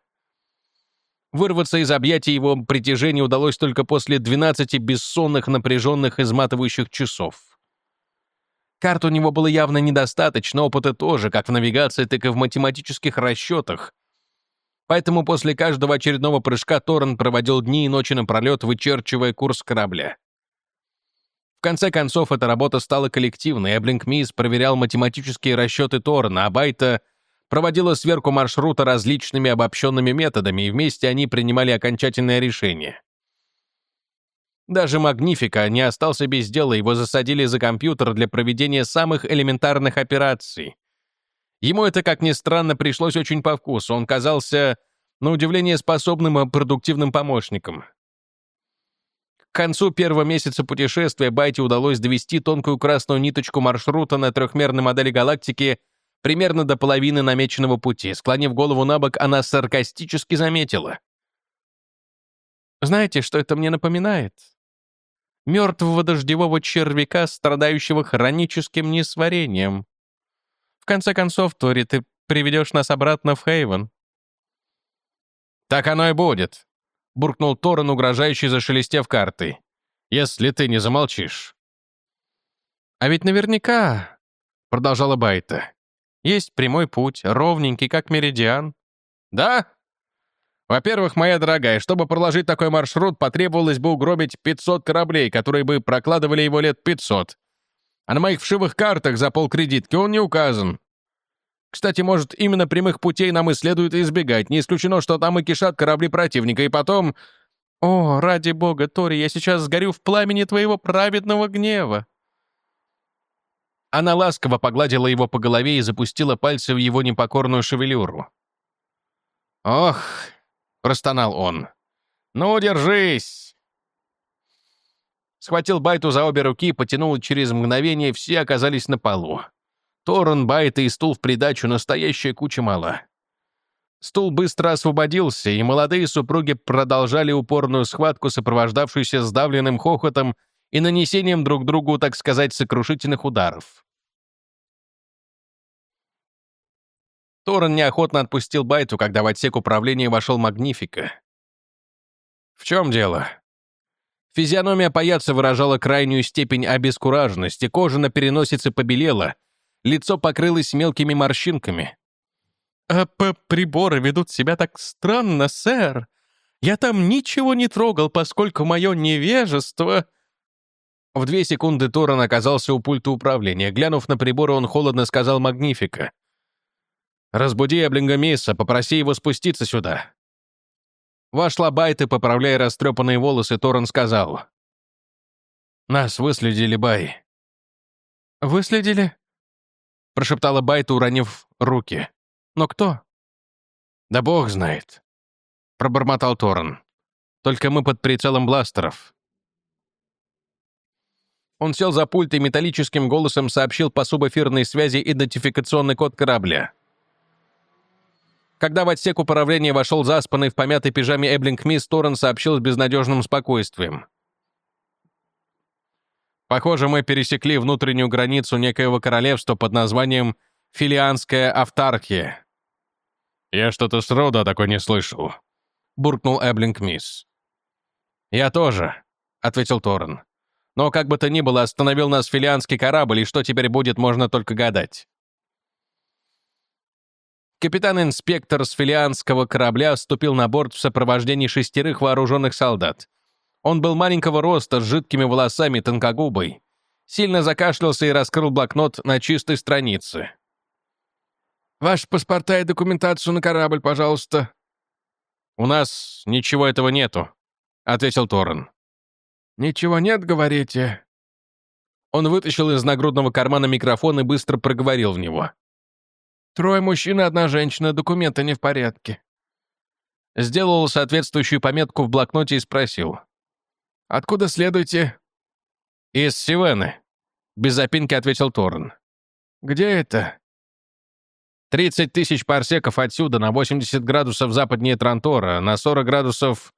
Вырваться из объятий его притяжения удалось только после 12 бессонных, напряженных, изматывающих часов. Карт у него было явно недостаточно, опыта тоже, как в навигации, так и в математических расчетах. Поэтому после каждого очередного прыжка Торрен проводил дни и ночи напролет, вычерчивая курс корабля. В конце концов, эта работа стала коллективной, Эблинг Мисс проверял математические расчеты Торрена, а Байта проводила сверку маршрута различными обобщенными методами, и вместе они принимали окончательное решение. Даже Магнифика не остался без дела, его засадили за компьютер для проведения самых элементарных операций. Ему это, как ни странно, пришлось очень по вкусу, он казался, на удивление, способным и продуктивным помощником. К концу первого месяца путешествия Байте удалось довести тонкую красную ниточку маршрута на трехмерной модели галактики примерно до половины намеченного пути. Склонив голову на бок, она саркастически заметила. «Знаете, что это мне напоминает? Мертвого дождевого червяка, страдающего хроническим несварением. В конце концов, Тори, ты приведешь нас обратно в Хейвен». «Так оно и будет», — буркнул Торрен, угрожающий зашелестев картой. «Если ты не замолчишь». «А ведь наверняка», — продолжала Байта, есть прямой путь, ровненький, как меридиан. Да? Во-первых, моя дорогая, чтобы проложить такой маршрут, потребовалось бы угробить 500 кораблей, которые бы прокладывали его лет 500. А на моих вшивых картах за полкредитки он не указан. Кстати, может, именно прямых путей нам и следует избегать. Не исключено, что там и кишат корабли противника, и потом... О, ради бога, Тори, я сейчас сгорю в пламени твоего праведного гнева. Она ласково погладила его по голове и запустила пальцы в его непокорную шевелюру. «Ох!» — простонал он. «Ну, держись!» Схватил Байту за обе руки, потянул через мгновение, и все оказались на полу. Торрен, Байта и стул в придачу, настоящая куча мала. Стул быстро освободился, и молодые супруги продолжали упорную схватку, сопровождавшуюся сдавленным хохотом и нанесением друг другу, так сказать, сокрушительных ударов. Торрен неохотно отпустил Байту, когда в отсек управления вошел Магнифика. «В чем дело?» Физиономия паяца выражала крайнюю степень обескураженности, кожа на переносице побелела, лицо покрылось мелкими морщинками. «А приборы ведут себя так странно, сэр. Я там ничего не трогал, поскольку мое невежество...» В две секунды Торрен оказался у пульта управления. Глянув на приборы, он холодно сказал Магнифика. «Разбуди Эблинга Мисса, попроси его спуститься сюда». Вошла Байт и, поправляя растрепанные волосы, Торрен сказал. «Нас выследили, Бай». «Выследили?» — прошептала Байт, уронив руки. «Но кто?» «Да бог знает», — пробормотал Торрен. «Только мы под прицелом бластеров». Он сел за пульт и металлическим голосом сообщил по субэфирной связи идентификационный код корабля. Когда в отсек управления вошел заспанный в помятой пижаме Эблинг Мисс, Торрен сообщил с безнадежным спокойствием. «Похоже, мы пересекли внутреннюю границу некоего королевства под названием Филианская Автархия». «Я что-то с рода такой не слышал», — буркнул Эблинг Мисс. «Я тоже», — ответил Торрен. «Но как бы то ни было, остановил нас филианский корабль, и что теперь будет, можно только гадать». Капитан-инспектор с филианского корабля вступил на борт в сопровождении шестерых вооруженных солдат. Он был маленького роста, с жидкими волосами, тонкогубой. Сильно закашлялся и раскрыл блокнот на чистой странице. «Ваши паспорта и документацию на корабль, пожалуйста». «У нас ничего этого нету», — ответил Торрен. «Ничего нет, говорите?» Он вытащил из нагрудного кармана микрофон и быстро проговорил в него. Трое мужчин и одна женщина, документы не в порядке». Сделал соответствующую пометку в блокноте и спросил. «Откуда следуете?» «Из Сивены», — без запинки ответил Торн. «Где это?» «30 тысяч парсеков отсюда, на 80 градусов западнее Трантора, на 40 градусов...»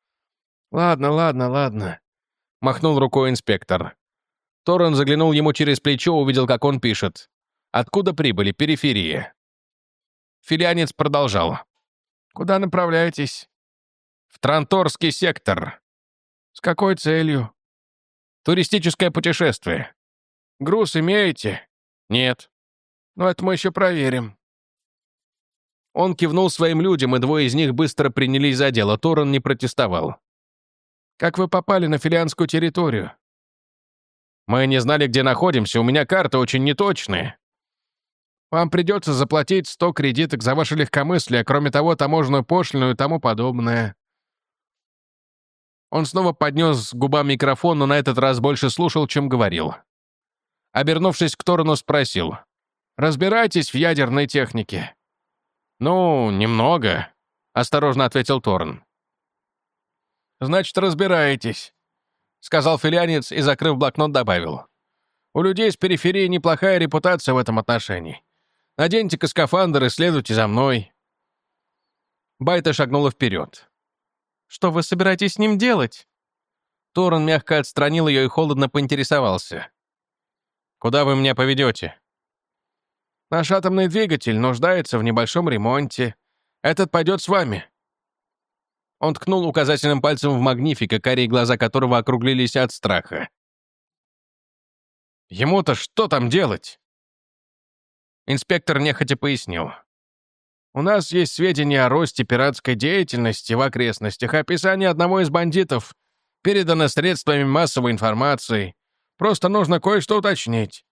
«Ладно, ладно, ладно», — махнул рукой инспектор. Торрен заглянул ему через плечо, увидел, как он пишет. «Откуда прибыли? Периферия». Филианец продолжал. «Куда направляетесь?» «В Транторский сектор». «С какой целью?» «Туристическое путешествие». «Груз имеете?» «Нет». «Ну, это мы еще проверим». Он кивнул своим людям, и двое из них быстро принялись за дело. Торрен не протестовал. «Как вы попали на филианскую территорию?» «Мы не знали, где находимся, у меня карта очень неточная». «Вам придется заплатить 100 кредиток за ваше легкомыслие, кроме того, таможенную пошлину и тому подобное». Он снова поднес губам микрофон, но на этот раз больше слушал, чем говорил. Обернувшись к Торону, спросил. «Разбирайтесь в ядерной технике?» «Ну, немного», — осторожно ответил Торн. «Значит, разбираетесь», — сказал филянец и, закрыв блокнот, добавил. «У людей с периферии неплохая репутация в этом отношении. Наденьте-ка скафандр и следуйте за мной». Байта шагнула вперед. «Что вы собираетесь с ним делать?» Торн мягко отстранил ее и холодно поинтересовался. «Куда вы меня поведете?» Наш атомный двигатель нуждается в небольшом ремонте. Этот пойдет с вами». Он ткнул указательным пальцем в Магнифика, карие глаза которого округлились от страха. «Ему-то что там делать?» Инспектор нехотя пояснил. «У нас есть сведения о росте пиратской деятельности в окрестностях. Описание одного из бандитов передано средствами массовой информации. Просто нужно кое-что уточнить.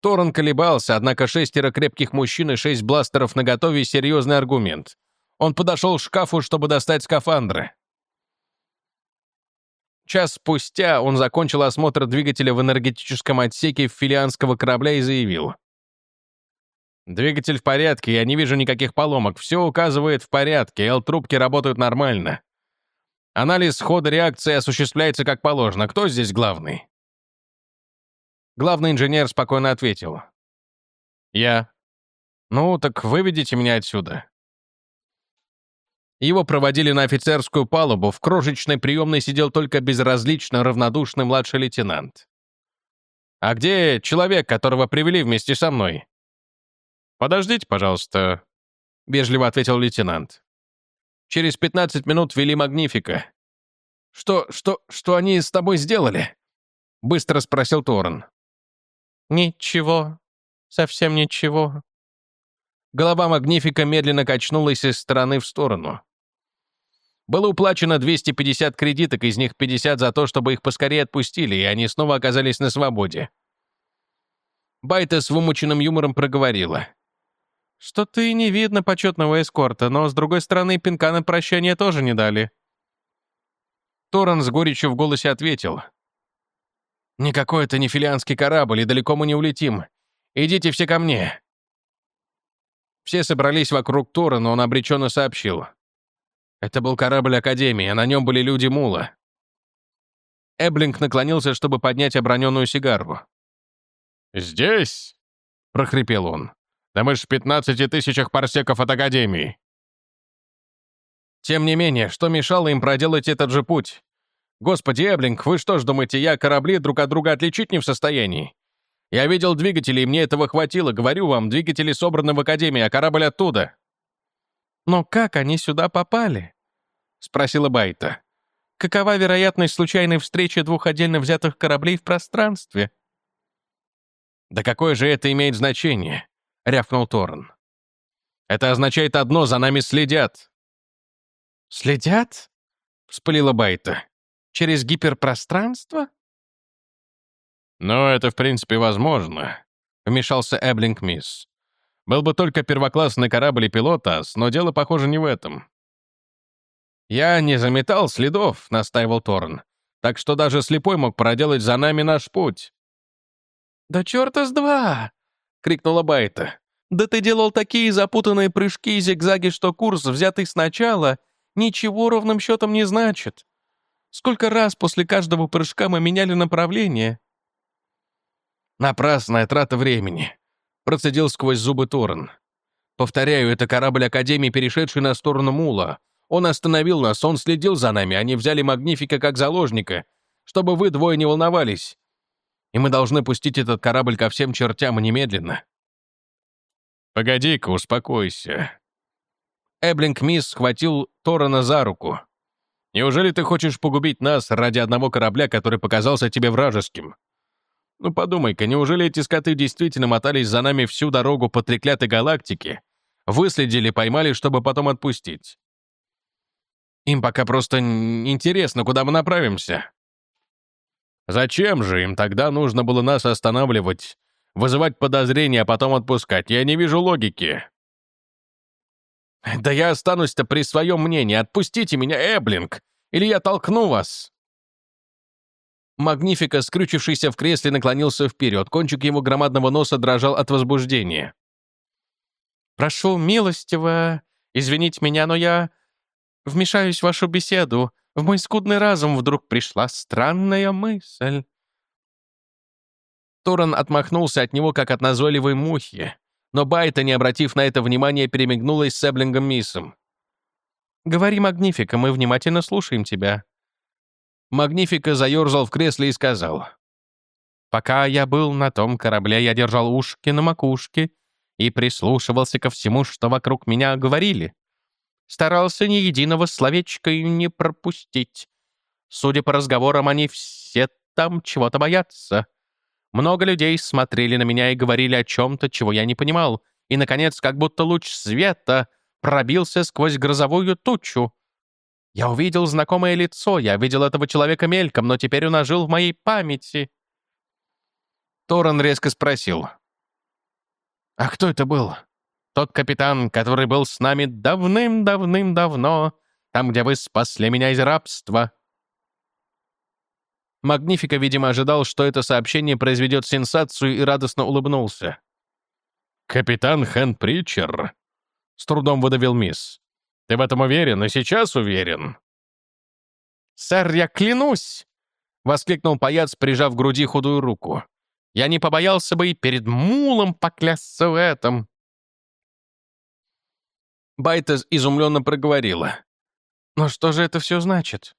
Торрен колебался, однако шестеро крепких мужчин и шесть бластеров наготове — серьезный аргумент. Он подошел к шкафу, чтобы достать скафандры. Час спустя он закончил осмотр двигателя в энергетическом отсеке филианского корабля и заявил. «Двигатель в порядке, я не вижу никаких поломок. Все указывает в порядке, L-трубки работают нормально. Анализ хода реакции осуществляется как положено. Кто здесь главный?» Главный инженер спокойно ответил. «Я». «Ну, так выведите меня отсюда». Его проводили на офицерскую палубу, в крошечной приемной сидел только безразлично равнодушный младший лейтенант. «А где человек, которого привели вместе со мной?» «Подождите, пожалуйста», — вежливо ответил лейтенант. Через 15 минут вели Магнифика. «Что, что, что они с тобой сделали?» — быстро спросил Торн. «Ничего. Совсем ничего». Голова Магнифика медленно качнулась из стороны в сторону. Было уплачено 250 кредиток, из них 50 за то, чтобы их поскорее отпустили, и они снова оказались на свободе. Байта с вымученным юмором проговорила. «Что-то и не видно почетного эскорта, но, с другой стороны, пинка на прощание тоже не дали». Торрен с горечью в голосе ответил. «Никакой это не филианский корабль, и далеко мы не улетим. Идите все ко мне». Все собрались вокруг Тора, он обреченно сообщил. Это был корабль Академии, а на нем были люди Мула. Эблинг наклонился, чтобы поднять оброненную сигару. «Здесь?» — прохрипел он. «Да мы ж в пятнадцати тысячах парсеков от Академии». Тем не менее, что мешало им проделать этот же путь? «Господи, Эблинг, вы что ж думаете, я корабли друг от друга отличить не в состоянии? Я видел двигатели, и мне этого хватило. Говорю вам, двигатели собраны в Академии, а корабль оттуда». «Но как они сюда попали?» — спросила Байта. «Какова вероятность случайной встречи двух отдельно взятых кораблей в пространстве?» «Да какое же это имеет значение?» — рявкнул Торн. «Это означает одно, за нами следят». «Следят?» — вспылила Байта. Через гиперпространство? «Ну, это, в принципе, возможно», — вмешался Эблинг Мисс. «Был бы только первоклассный корабль и пилот ас, но дело, похоже, не в этом». «Я не заметал следов», — настаивал Торн. «Так что даже слепой мог проделать за нами наш путь». «Да черта с два!» — крикнула Байта. «Да ты делал такие запутанные прыжки и зигзаги, что курс, взятый сначала, ничего ровным счетом не значит. Сколько раз после каждого прыжка мы меняли направление?» «Напрасная трата времени», — процедил сквозь зубы Торрен. «Повторяю, это корабль Академии, перешедший на сторону Мула. Он остановил нас, он следил за нами, они взяли Магнифика как заложника, чтобы вы двое не волновались. и мы должны пустить этот корабль ко всем чертям немедленно. Погоди-ка, успокойся. Эблинг Мисс схватил Торана за руку. Неужели ты хочешь погубить нас ради одного корабля, который показался тебе вражеским? Ну подумай-ка, неужели эти скоты действительно мотались за нами всю дорогу по треклятой галактике, выследили, поймали, чтобы потом отпустить? Им пока просто интересно, куда мы направимся. Зачем же им тогда нужно было нас останавливать, вызывать подозрения, а потом отпускать? Я не вижу логики. Да я останусь-то при своем мнении. Отпустите меня, Эблинг, или я толкну вас. Магнифика, скрючившийся в кресле, наклонился вперед. Кончик его громадного носа дрожал от возбуждения. «Прошу милостиво, извините меня, но я вмешаюсь в вашу беседу. В мой скудный разум вдруг пришла странная мысль». Торан отмахнулся от него, как от назойливой мухи, но Байта, не обратив на это внимания, перемигнулась с Эблингом Миссом. «Говори, Магнифика, мы внимательно слушаем тебя». Магнифика заерзал в кресле и сказал. «Пока я был на том корабле, я держал ушки на макушке и прислушивался ко всему, что вокруг меня говорили. Старался ни единого словечка и не пропустить. Судя по разговорам, они все там чего-то боятся. Много людей смотрели на меня и говорили о чем-то, чего я не понимал. И, наконец, как будто луч света пробился сквозь грозовую тучу. Я увидел знакомое лицо, я видел этого человека мельком, но теперь он ожил в моей памяти. Торрен резко спросил. «А кто это был?» Тот капитан, который был с нами давным-давным-давно, там, где вы спасли меня из рабства». Магнифика, видимо, ожидал, что это сообщение произведет сенсацию и радостно улыбнулся. «Капитан Хэн Притчер?» — с трудом выдавил мисс. «Ты в этом уверен и сейчас уверен?» «Сэр, я клянусь!» — воскликнул паяц, прижав к груди худую руку. «Я не побоялся бы и перед мулом поклясться в этом!» Байтес изумленно проговорила. «Но что же это все значит?»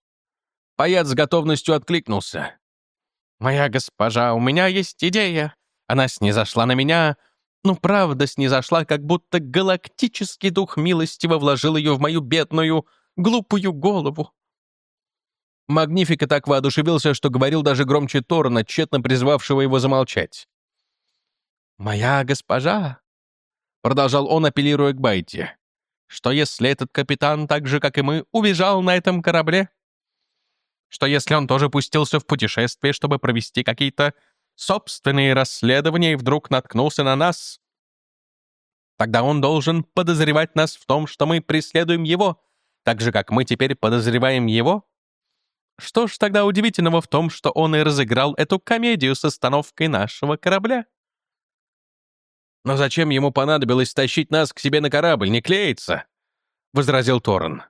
Паяц с готовностью откликнулся. «Моя госпожа, у меня есть идея. Она снизошла на меня. Ну, правда, снизошла, как будто галактический дух милостиво вложил ее в мою бедную, глупую голову». Магнифика так воодушевился, что говорил даже громче Торна, тщетно призвавшего его замолчать. «Моя госпожа», — продолжал он, апеллируя к Байте, что если этот капитан, так же, как и мы, убежал на этом корабле? Что если он тоже пустился в путешествие, чтобы провести какие-то собственные расследования и вдруг наткнулся на нас? Тогда он должен подозревать нас в том, что мы преследуем его, так же, как мы теперь подозреваем его? Что ж тогда удивительного в том, что он и разыграл эту комедию с остановкой нашего корабля? «Но зачем ему понадобилось тащить нас к себе на корабль, не клеится?» — возразил Торрен.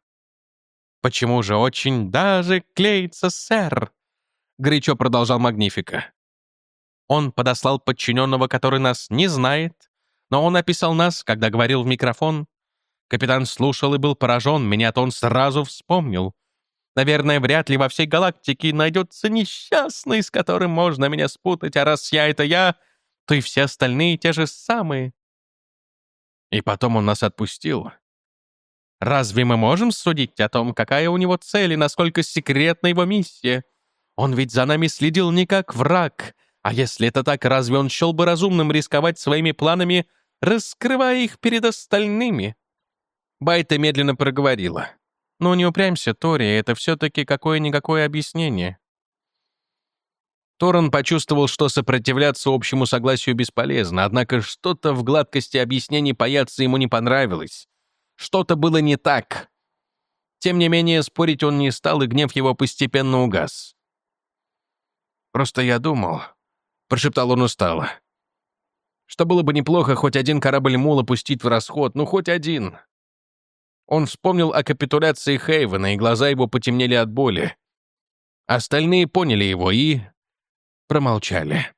«Почему же очень даже клеится, сэр?» — горячо продолжал Магнифика. «Он подослал подчиненного, который нас не знает, но он описал нас, когда говорил в микрофон. Капитан слушал и был поражен, меня-то он сразу вспомнил. Наверное, вряд ли во всей галактике найдется несчастный, с которым можно меня спутать, а раз я — это я, то и все остальные те же самые. И потом он нас отпустил. Разве мы можем судить о том, какая у него цель и насколько секретна его миссия? Он ведь за нами следил не как враг. А если это так, разве он счел бы разумным рисковать своими планами, раскрывая их перед остальными? Байта медленно проговорила. «Ну не упрямься, Тори, это все-таки какое-никакое объяснение. Торрен почувствовал, что сопротивляться общему согласию бесполезно, однако что-то в гладкости объяснений паяться ему не понравилось. Что-то было не так. Тем не менее, спорить он не стал, и гнев его постепенно угас. «Просто я думал», — прошептал он устало, «что было бы неплохо хоть один корабль Мула пустить в расход, ну хоть один». Он вспомнил о капитуляции Хейвена, и глаза его потемнели от боли. Остальные поняли его и промолчали.